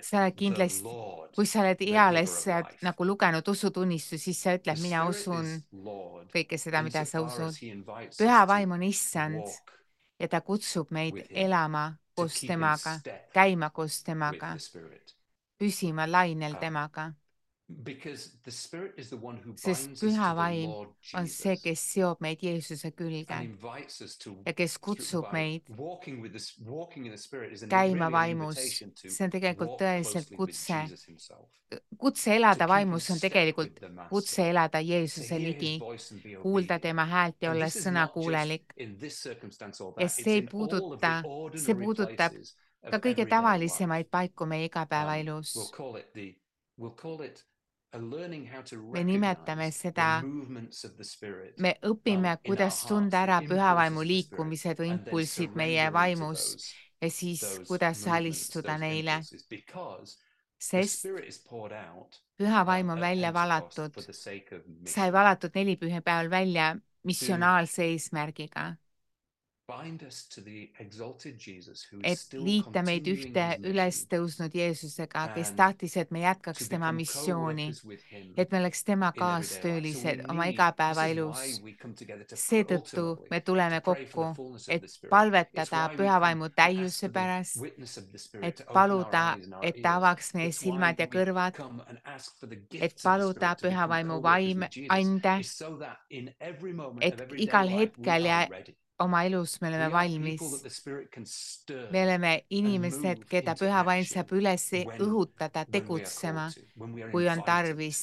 sa kindlasti, kui sa oled eales nagu lugenud usutunnistust, siis sa ütled, mina usun kõike seda, mida sa usud. püha vaim on issand ja ta kutsub meid elama koos temaga, käima koos temaga, püsima lainel Ah, temaga, Because the Spirit is the one who sest püha vaim on see, kes seob meid Jeesuse külge ja kes kutsub meid käima vaimus. see on tegelikult tõeliselt kutse. Kutse elada vaimus on tegelikult kutse elada Jeesuse ligi, kuulda tema häält ja olla sõnakuulelik. ja see ei puuduta, see puudutab ka kõige tavalisemaid paiku meie Um, igapäevaelus. we'll call it me nimetame seda, me õpime, um, kuidas tunda ära the püha vaimu impulses of the spirit, liikumised või impulsid meie vaimus ja siis kuidas alistuda neile, sest püha vaim on välja valatud, sai valatud nelipühapäeval välja missionaalse eesmärgiga, et liita meid ühte his üles mission tõusnud Jeesusega, kes tahtis, et me jätkaks tema missiooni, et me oleks tema kaastöölised oma igapäevaelus. seetõttu me tuleme kokku, et palvetada püha vaimu täiuse pärast, et paluda, et ta avaks meie silmad ja kõrvad, et paluda püha vaimu vaim, ande, et igal hetkel ja. Oma elus me oleme valmis. me oleme inimesed, keda püha vaim saab üles õhutada tegutsema, kui on tarvis.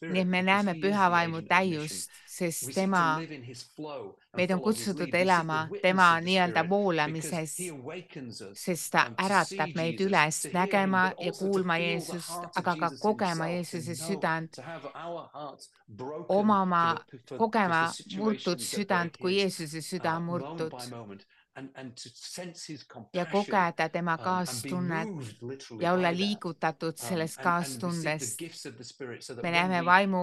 Nii et me näeme püha vaimu täiust, sest tema, meid on kutsutud elama tema nii-öelda voolamises, sest ta um, äratab meid üles nägema ja kuulma Jeesust, aga ka kogema Jeesuse südant, omama, kogema murtud südant, kui Jeesuse süda on murtud. Ja kogeda tema um, kaastunnet ja olla liigutatud Um, sellest kaastundest. me näeme vaimu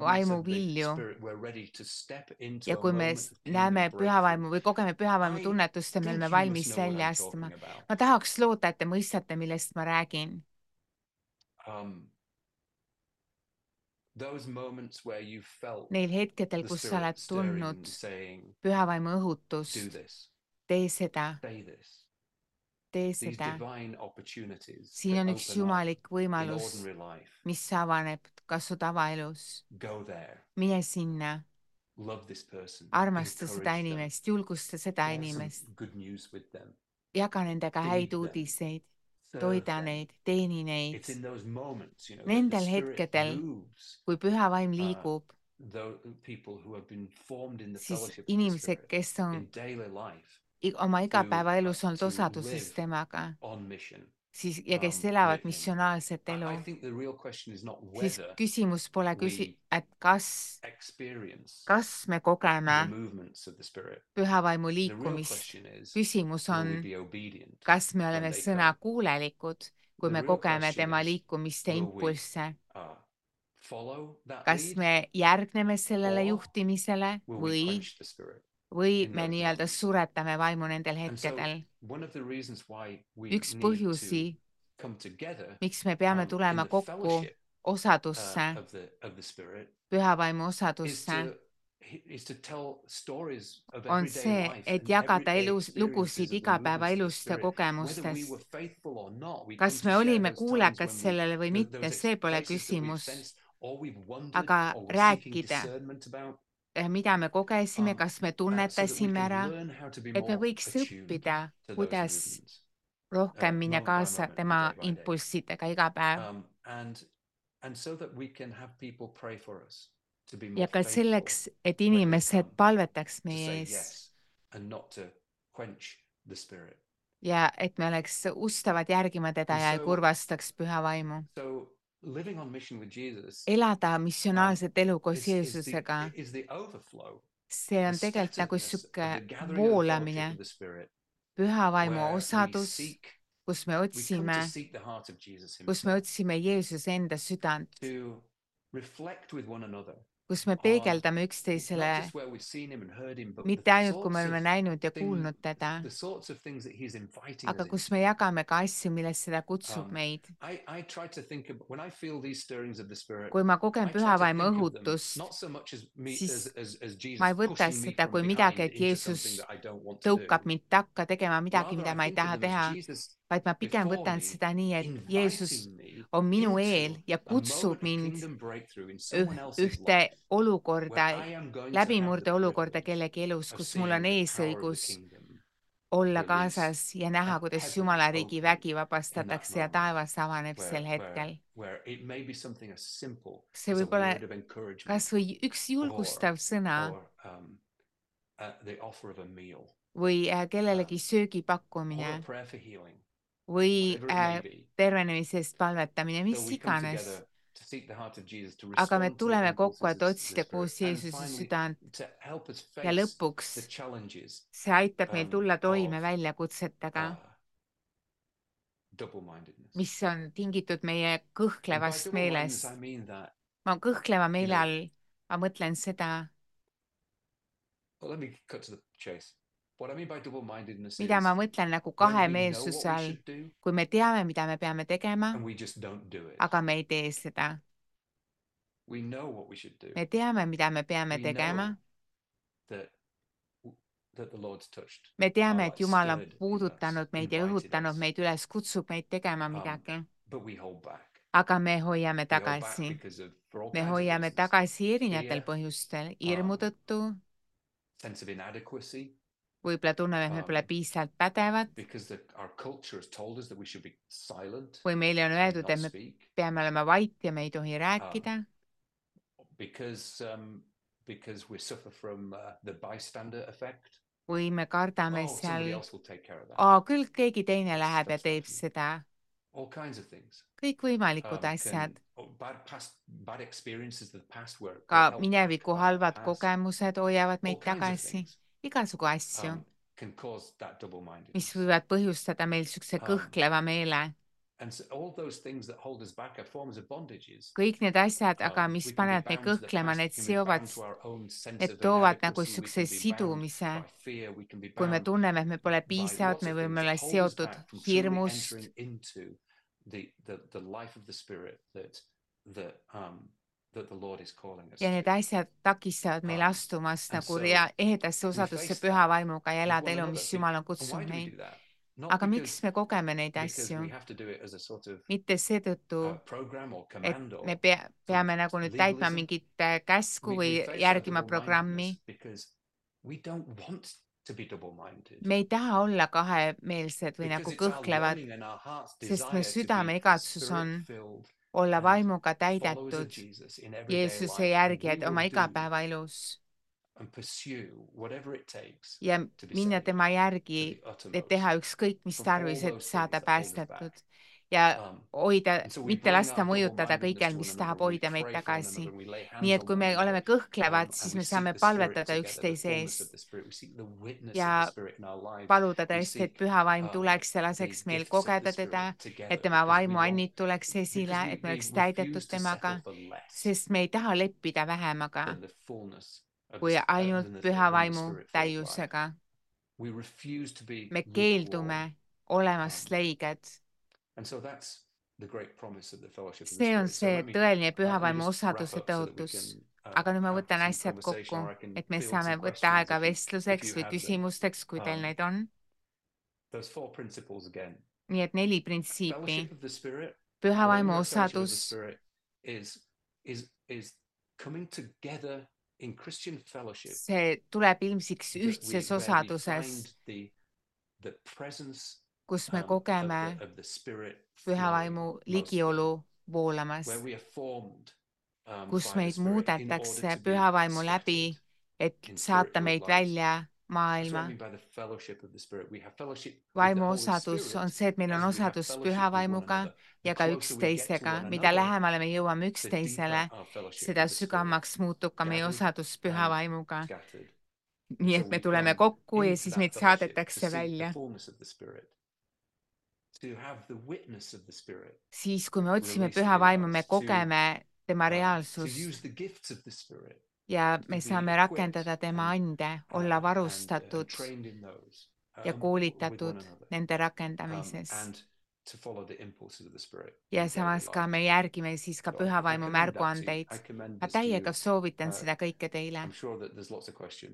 vaimu vilju. Ja kui me näeme pühavaimu või kogeme pühavaimu tunnetust ja me oleme valmis välja astuma. ma tahaks loota, et te mõistate, millest ma räägin. Um, Neil hetkedel, kus sa oled tundnud pühavaimu õhutust, tee seda, tee seda. siin on üks jumalik võimalus, mis avaneb ka su tavaelus. Mine sinna, armasta seda inimest, julgusta seda inimest, jaga nendega häid uudiseid, toida neid, teeni neid. Nendel hetkedel, kui pühavaim uh, liigub, siis inimesed, kes on oma igapäevaelus olnud osaduses temaga. Siis ja kes um, elavad I, elu, siis küsimus pole küsi- et kas, kas me kogeme pühavaimu liikumist. küsimus on, kas me oleme sõnakuulelikud, kui me kogeme tema is, liikumist ja will we impulsse. Uh, kas me järgneme sellele juhtimisele või? Või me nii-öelda suretame vaimu nendel hetkedel. üks põhjusi, miks me peame um, tulema kokku osadusse, uh, Spirit pühavaimu osadusse, on see, et jagada elus, lugusid igapäevaelust ja kogemustest. kas me olime kuulekad sellele või mitte, see pole küsimus. Aga rääkida, mida me kogesime, um, kas me tunnetasime ära, et me võiks õppida, kuidas rohkem uh, minna kaasa tema impulssidega iga päev. um, ja ka selleks, et inimesed palvetaks meie ees. ja et me oleks ustavad järgima teda ja ei kurvastaks püha vaimu. Elada missionaarset elu koos Jeesusega, see on tegelikult nagu sihuke voolamine, püha vaimu osadus, kus me otsime, kus me otsime Jeesuse enda südant, kus me on peegeldame üksteisele mitte ainult, kui me oleme näinud ja kuulnud teda, aga us kus me jagame ka asju, millest seda kutsub Um, meid. Kui ma kogen I try püha to vaimu think of them õhutust, siis ma ei võta seda kui midagi, et Jeesus tõukab mind takka tegema midagi, mida ma ei taha teha, vaid ma pigem võtan seda nii, et Jeesus on minu eel ja kutsub mind ühte olukorda, läbimurde olukorda kellegi elus, kus mul on eesõigus olla kaasas ja näha, kuidas Jumala riigi vägi vabastatakse ja taevas avaneb sel hetkel. See võib olla word of encouragement kas või üks julgustav sõna um, uh, või äh, kellelegi or söögi pakkumine või äh, be. tervenemise eest palvetamine, mis iganes. aga me tuleme kokku, et otsida koos Jeesuse südant ja lõpuks see aitab meil um, tulla toime väljakutsetega, uh, mis on tingitud meie kõhklevast meelest. Ma kõhkleva meele all, ma mõtlen seda, Mida ma mõtlen nagu kahemeelsuse all, kui me teame, mida me peame tegema, aga me ei tee seda. We know what we should do. me teame, mida me peame tegema, me teame, et Jumal on puudutanud meid ja õhutanud meid üles, kutsub meid tegema Um, midagi, But we hold back. aga me hoiame tagasi. me hoiame tagasi erinevatel põhjustel, hirmu um, tõttu, of inadequacy võib-olla tunneme, et me pole um, piisavalt pädevad. või meile on öeldud, et me peame olema vait ja me ei tohi rääkida. Because um, because we suffer from uh, the bystander effect. või me kardame Oh, seal, aa, küll keegi teine läheb ja Stuff teeb stuff. seda, kõikvõimalikud Um, asjad, oh, ka mineviku halvad kogemused hoiavad meid tagasi. Igasugu asju Um, mis võivad põhjustada meil niisuguse Um, kõhkleva meele. Kõik need asjad aga, Um, mis panevad meid kõhklema, need seovad, need toovad nagu niisuguse sidumise. kui me tunneme, et me pole piisavad, me võime olla seotud hirmust the, the, the life of the spirit that, that, um, ja need asjad takistavad meil Um, astumast nagu rea- ehedasse osadusse püha vaimuga ja elada elu, mis Jumal on kutsunud meid. aga miks me kogeme neid asju? mitte seetõttu, uh, et me pea, peame nagu nüüd täitma mingit äh, käsku või järgima programmi. me ei taha olla kahemeelsed või nagu kõhklevad, sest me südame igatsus on olla vaimuga täidetud Jeesuse we järgijad oma igapäevaelus ja minna tema järgi, et teha ükskõik mis tarvis, et saada päästetud. Ja Um, hoida, mitte lasta mõjutada kõigel, mis tahab hoida meid tagasi. nii et kui me oleme kõhklevad, siis me saame palvetada üksteise eest ja paluda tõesti, et püha vaim um, tuleks ja laseks meil kogeda teda, et tema because we vaimu want annid tuleks esile, et me oleks täidetud temaga, sest me ei taha leppida vähemaga kui uh, ainult püha vaimu täiusega. Me keeldume olemast leiged. See on see tõeline püha let me vaimu just wrap osaduse tõotus. uh, aga nüüd ma võtan asjad kokku, et me saame võtta aega vestluseks või küsimusteks, kui teil Um, neid on. Those four principles again. nii et neli printsiipi. Fellowship of the Spirit, püha whatever vaimu your fellowship of the osadus, Spirit is, is, is coming together in Christian fellowship. see tuleb ilmsiks ühtses osaduses, kus me um, kogeme püha vaimu ligiolu voolamas, um, kus meid muudetakse püha vaimu läbi, et saata meid välja maailma. vaimu osadus on see, et meil on osadus püha vaimuga ja ka üksteisega. mida lähemale me jõuame üksteisele, seda sügavamaks muutub ka meie osadus püha vaimuga. nii et me tuleme kokku ja siis meid saadetakse välja. Siis, kui me otsime püha vaimu, me kogeme tema to reaalsust ja me saame rakendada tema and, ande, uh, olla and varustatud ja um, koolitatud nende um, rakendamises. ja samas ka me järgime siis ka So püha I vaimu commend that to you. märguandeid. Ma täiega soovitan Uh, seda kõike teile,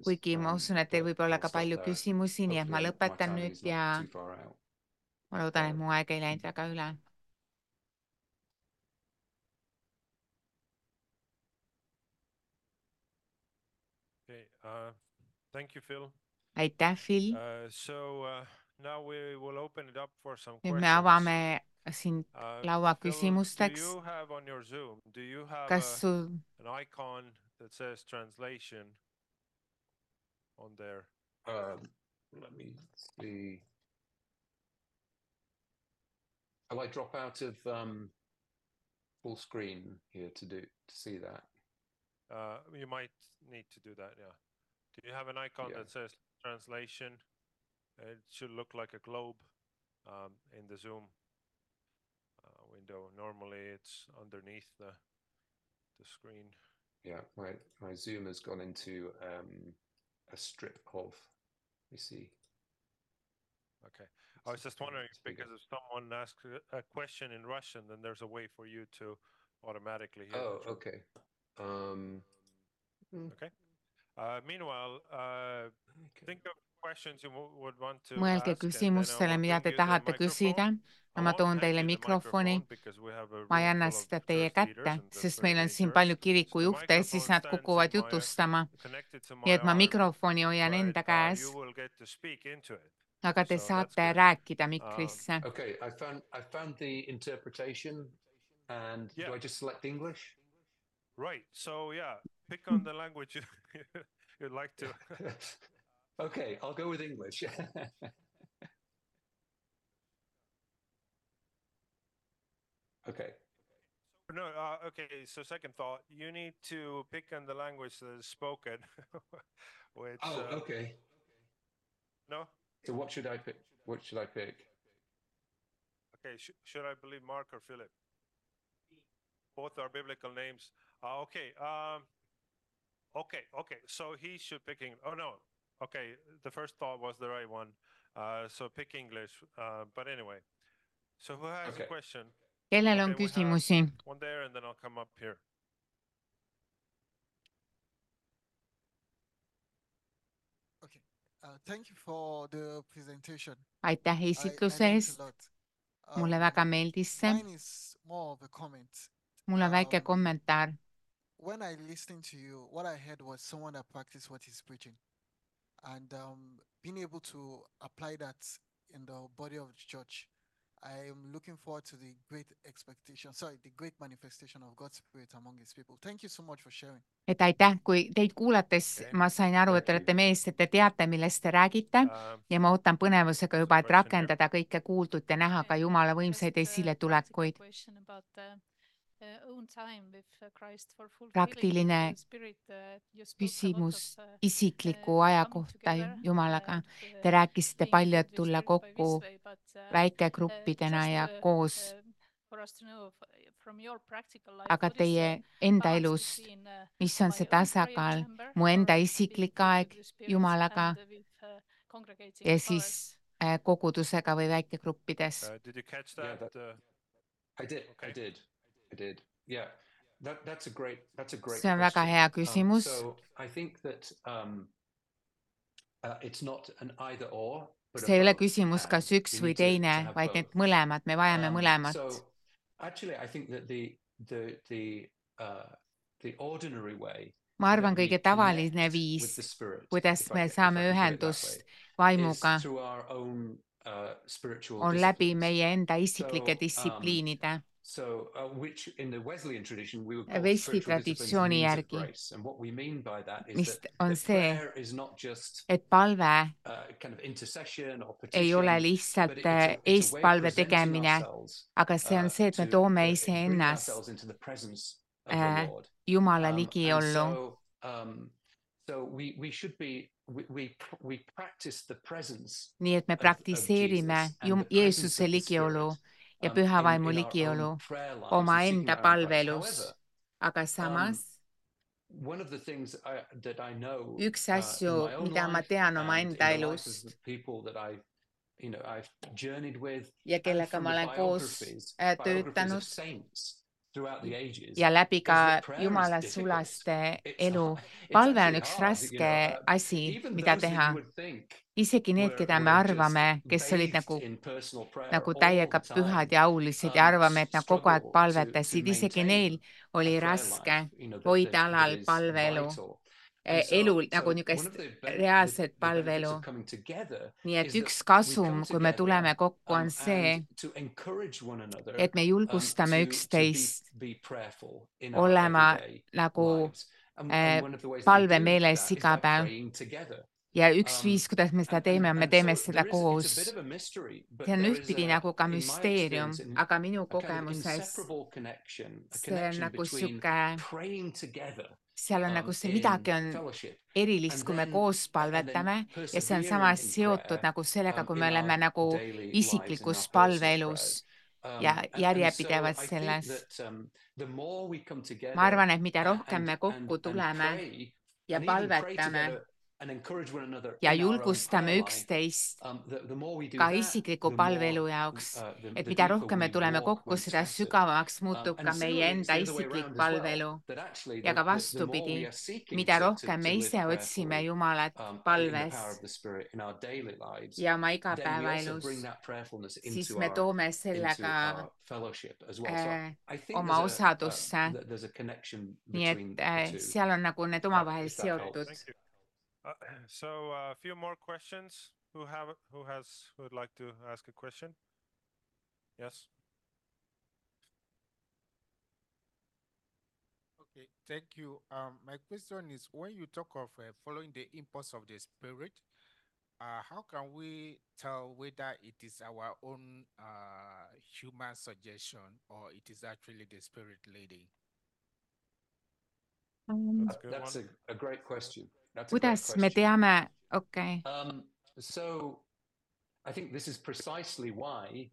kuigi ma um, usun, et teil võib olla ka palju küsimusi, nii et ma lõpetan nüüd ja. Ma loodan, et mu aeg ei läinud väga üle. Okay, uh, thank you, Phil. aitäh, Phil. Uh, so uh, now we will open it up for some nüüd me questions. avame siin Uh, laua küsimusteks. Do you have on your Zoom, do you have kas sul, an icon that says translation on there? Um, let me see. Shall I drop out of um, full screen here to do to see that? Uh, you might need to do that, yeah. Do you have an icon Yeah. that says translation? It should look like a globe um, in the Zoom uh, window. Normally it's underneath the, the screen. Yeah, my my Zoom has gone into um, a strip of. Let me see. Okay. I was just wondering because if someone asks a- question in Russian, then there's a way for you to automatically hear. Oh, okay. Um, Uh, meanwhile, uh, okay. think of questions you wo- would want to mõelge küsimustele, mida te tahate küsida. I ma toon teile mikrofoni. ma ei anna seda teie kätte, sest meil on siin palju kirikujuhte ja siis nad kukuvad jutustama. nii et ma mikrofoni hoian enda käes, you will get to speak into it. aga te so that's saate good. rääkida mikrisse. Okay, I found I found the interpretation, and Yeah. do I just select English? Right. So yeah, pick on the language you, you'd like to. okay, I'll go with English. okay. No, uh, okay. So second thought, you need to pick on the language that is spoken, which Oh, uh, okay. No? So what should I pick? What should I pick? Okay, sh- should I believe Mark or Philip? Both are biblical names. Uh, okay, um, okay, okay. So he should pick English. Oh no, okay. The first thought was the right one. Uh, so pick English. Uh, but anyway, so who has Okay. a question? kellel on Okay, we have- küsimusi? One there, and then I'll come up here. Uh, thank you for the presentation. Aitäh esitluse eest, mulle väga meeldis see. Mine more of a comment. mul on väike kommentaar. Um, when I listened to you, what I heard was someone that practiced what he's preaching, and um, being able to apply that in the body of the church. I am looking forward to the great expectation, sorry, the great manifestation of God's Spirit among His people. Thank you so much for sharing. et aitäh, kui teid kuulates ma sain aru, et te olete you. meest, et te teate, millest te räägite Um, ja ma ootan põnevusega juba, et rakendada kõike kuuldut ja näha ka Jumala võimsaid esiletulekuid. Praktiline küsimus isikliku aja kohta ju- Jumalaga. Te rääkisite palju, et tulla kokku väikegruppidena ja koos. aga teie enda elust, mis on see tasakaal, mu enda isiklik aeg Jumalaga ja siis äh, kogudusega või väikegruppides. uh? Uh, I did. Okay. I did. Yeah. That that's a great that's a great see on väga hea küsimus. so I think that it's not an either or. but a see ei ole küsimus, kas üks või teine, vaid need mõlemad, me vajame Um, mõlemat. So actually, I think that the the the uh, the ordinary way. ma arvan, kõige tavaline viis, kuidas me saame ühendust vaimuga, uh, on läbi meie enda isiklike um, distsipliinide. So, uh, which in the Wesleyan tradition we would Ja call Wesley spiritual disciplines traditsiooni järgi. grace. And what we mean by that is mis that, on see, prayer is not just et palve uh, kind of intercession or ei ole lihtsalt eestpalve presenting tegemine, aga see on uh, see, et me to- toome iseennast ourselves into the presence of the äh, Lord. Jumala Um, ligiollu. so, um, so we, we should be, we, we, we practice the presence nii et me praktiseerime Jeesuse ligiolu ja um, püha in- vaimu in our ligiolu own prayer lives and seeking omaenda our own Christ. palvelus. However, aga samas one of the things I, that I know üks uh, in asju, my own mida ma life tean and omaenda in the lives of elust the people that I've, you know, I've journeyed with ja and kellega from ma the olen koos biographies, äh, biographies of töötanud ja läbi ka Jumala sulaste elu. palve on üks raske uh, asi, mida teha. isegi need, keda me arvame, kes olid nagu, nagu täiega pühad ja aulised ja um, arvame, et nad kogu aeg palvetasid, isegi neil oli raske hoida alal palveelu, elul so nagu niisugust reaalset together nii et üks kasum, kui me tuleme kokku, um, on see, one another, et me um, julgustame üksteist olema nagu palvemeeles iga päev. ja üks Um, viis, kuidas me seda teeme, me teeme seda koos. see on ühtpidi nagu ka müsteerium, aga minu kogemuses see on nagu sihuke, seal on um, nagu see midagi on erilist, kui me koos palvetame ja see on samas seotud nagu sellega, um, kui me oleme nagu isiklikus palveelus Um, ja think selles. ma arvan, et mida rohkem me kokku tuleme ja palvetame ja julgustame üksteist um, ka isikliku more, jaoks, uh, et mida rohkem me tuleme kokku, seda sügavamaks Um, muutub ka meie enda isiklik actually ja ka vastupidi, mida rohkem me ise otsime Jumalat um, palves ja oma igapäevaelus, siis me toome sellega äh, oma uh, osadusse. nii et äh, seal on nagu need omavahel that helps. seotud. Thank you. Uh, so a few more questions. Who have who has who would like to ask a question? Yes. Okay, thank you. Um, my question is when you talk of uh, following the impulse of the spirit, uh, how can we tell whether it is our own uh, human suggestion or it is actually the spirit leading? Um, That's a good That's a, a great question. Kuidas me teame, okei. Okay. Um,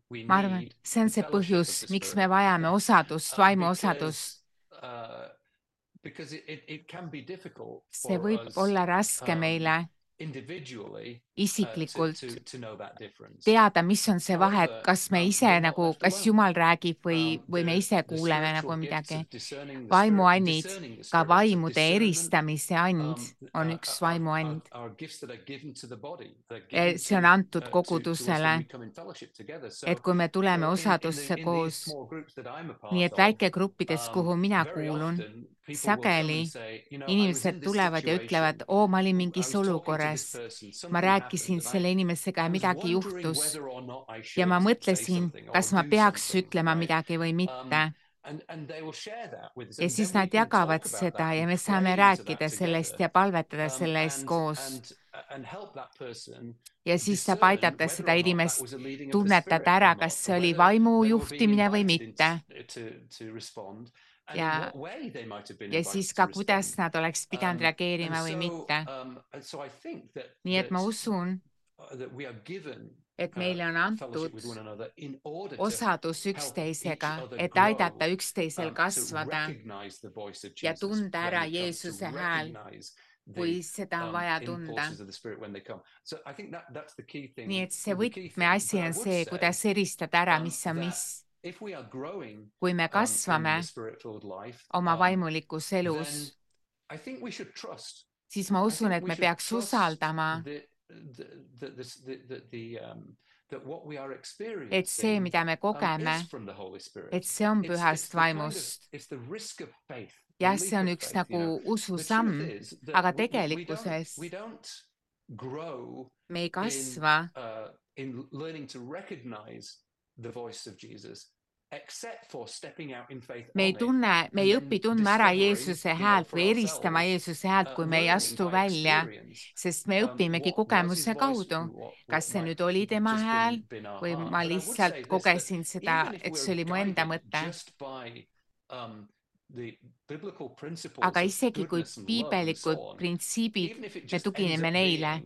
we ma arvan see on see põhjus miks me vajame osadust uh, vaimu osadust. uh, see võib olla raske um, meile isiklikult that difference. teada mis on see vahe et kas me um, ise nagu kas jumal räägib või Um, või me ise kuuleme nagu midagi. vaimuannid ka vaimude eristamise and um, on uh, üks vaimuand Eh, see on antud uh, kogudusele. et kui me tuleme osadusse koos nii et väikegruppides um, kuhu mina kuulun sageli and say, "You know, I was in inimesed tulevad ja ütlevad oo ma olin mingis olukorras. ma rääkisin selle inimesega ja midagi juhtus. ja ma mõtlesin kas ma peaks ütlema midagi või Um, mitte us. ja siis nad jagavad seda ja me saame rääkida sellest ja palvetada um, selle eest koos. ja siis saab aidata seda inimest tunnetada ära kas see oli vaimu juhtimine või mitte Ja- ja siis ka kuidas nad oleks pidanud Um, reageerima või mitte. um, nii et ma usun uh, et uh, meile on antud osadus üksteisega et aidata üksteisel um, kasvada ja tunda ära Jeesuse hääl, kui seda on vaja tunda. nii et see võtmeasi on see kuidas eristada ära mis on mis If we are growing kui me um, kasvame oma um, vaimulikus elus siis ma usun et me peaks usaldama um, that what we are et see mida me kogeme et see on pühast vaimust. jah see on üks nagu ususamm aga tegelikkuses me ei kasva in learning to recognize the voice of Jesus, except for stepping out in faith. me ei tunne me ei õpi tundma ära Jeesuse häält või eristama Jeesuse häält uh, kui me ei astu välja sest me um, õpimegi kogemuse kaudu. kas see nüüd oli tema hääl või ma lihtsalt kogesin seda et see oli mu enda mõte. um, aga isegi kui on, printsiibid me tugineme neile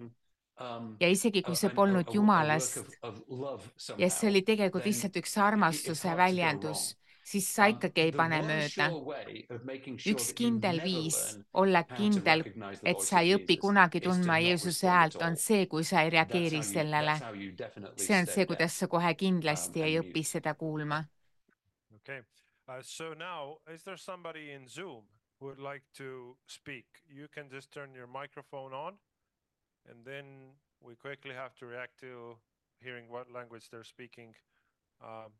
ja isegi kui see polnud Jumalast ja see oli tegelikult lihtsalt üks armastuse väljendus siis sa Um, ikkagi ei pane mööda. üks kindel viis olla kindel et sa ei õpi kunagi tundma Jeesuse häält on see kui sa ei reageeri sellele. see on see kuidas sa kohe kindlasti um, ei õpi seda kuulma. Okay. Uh, so now, is there somebody in Zoom who would like to speak? You can just turn your microphone on, and then we quickly have to react to hearing what language they're speaking. Um,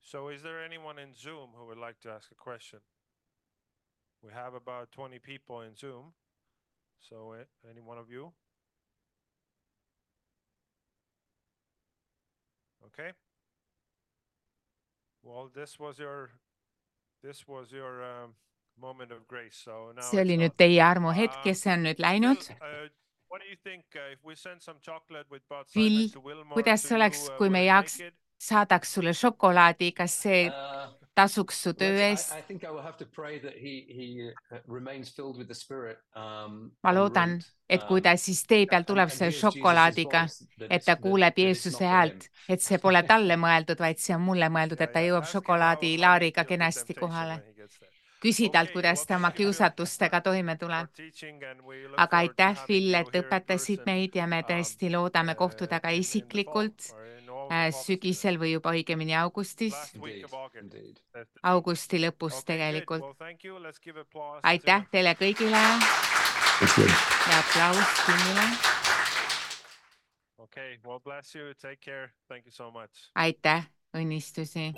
so, is there anyone in Zoom who would like to ask a question? We have about 20 people in Zoom. So, uh, any one of you? Okay. Well, this was your this was your um, moment of grace. So now see oli nüüd teie armuhetk Um, on nüüd läinud uh, what do you think uh, if we send some chocolate with Bud Phil, kuidas oleks, uh, kui me jaoks- saadaks sulle šokolaadi? Kas see Uh, tasuks su töö eest I, I think I will have to pray that he he remains filled with the Spirit. Um, ma loodan et kui Um, ta siis tee peal tuleb selle šokolaadiga et ta kuuleb Jeesuse häält et see pole talle mõeldud vaid see on mulle mõeldud et ta jõuab šokolaadilaariga kenasti kohale küsi talt kuidas ta oma kiusatustega toime tuleb aga aitäh Phil et õpetasid meid ja me um, tõesti loodame uh, kohtuda ka isiklikult äh, sügisel või juba õigemini augustis. Augusti lõpus tegelikult. Aitäh teile kõigile. Ja aplaus Philile Okay, well, bless you. Take care. Thank you so much. aitäh. Õnnistusi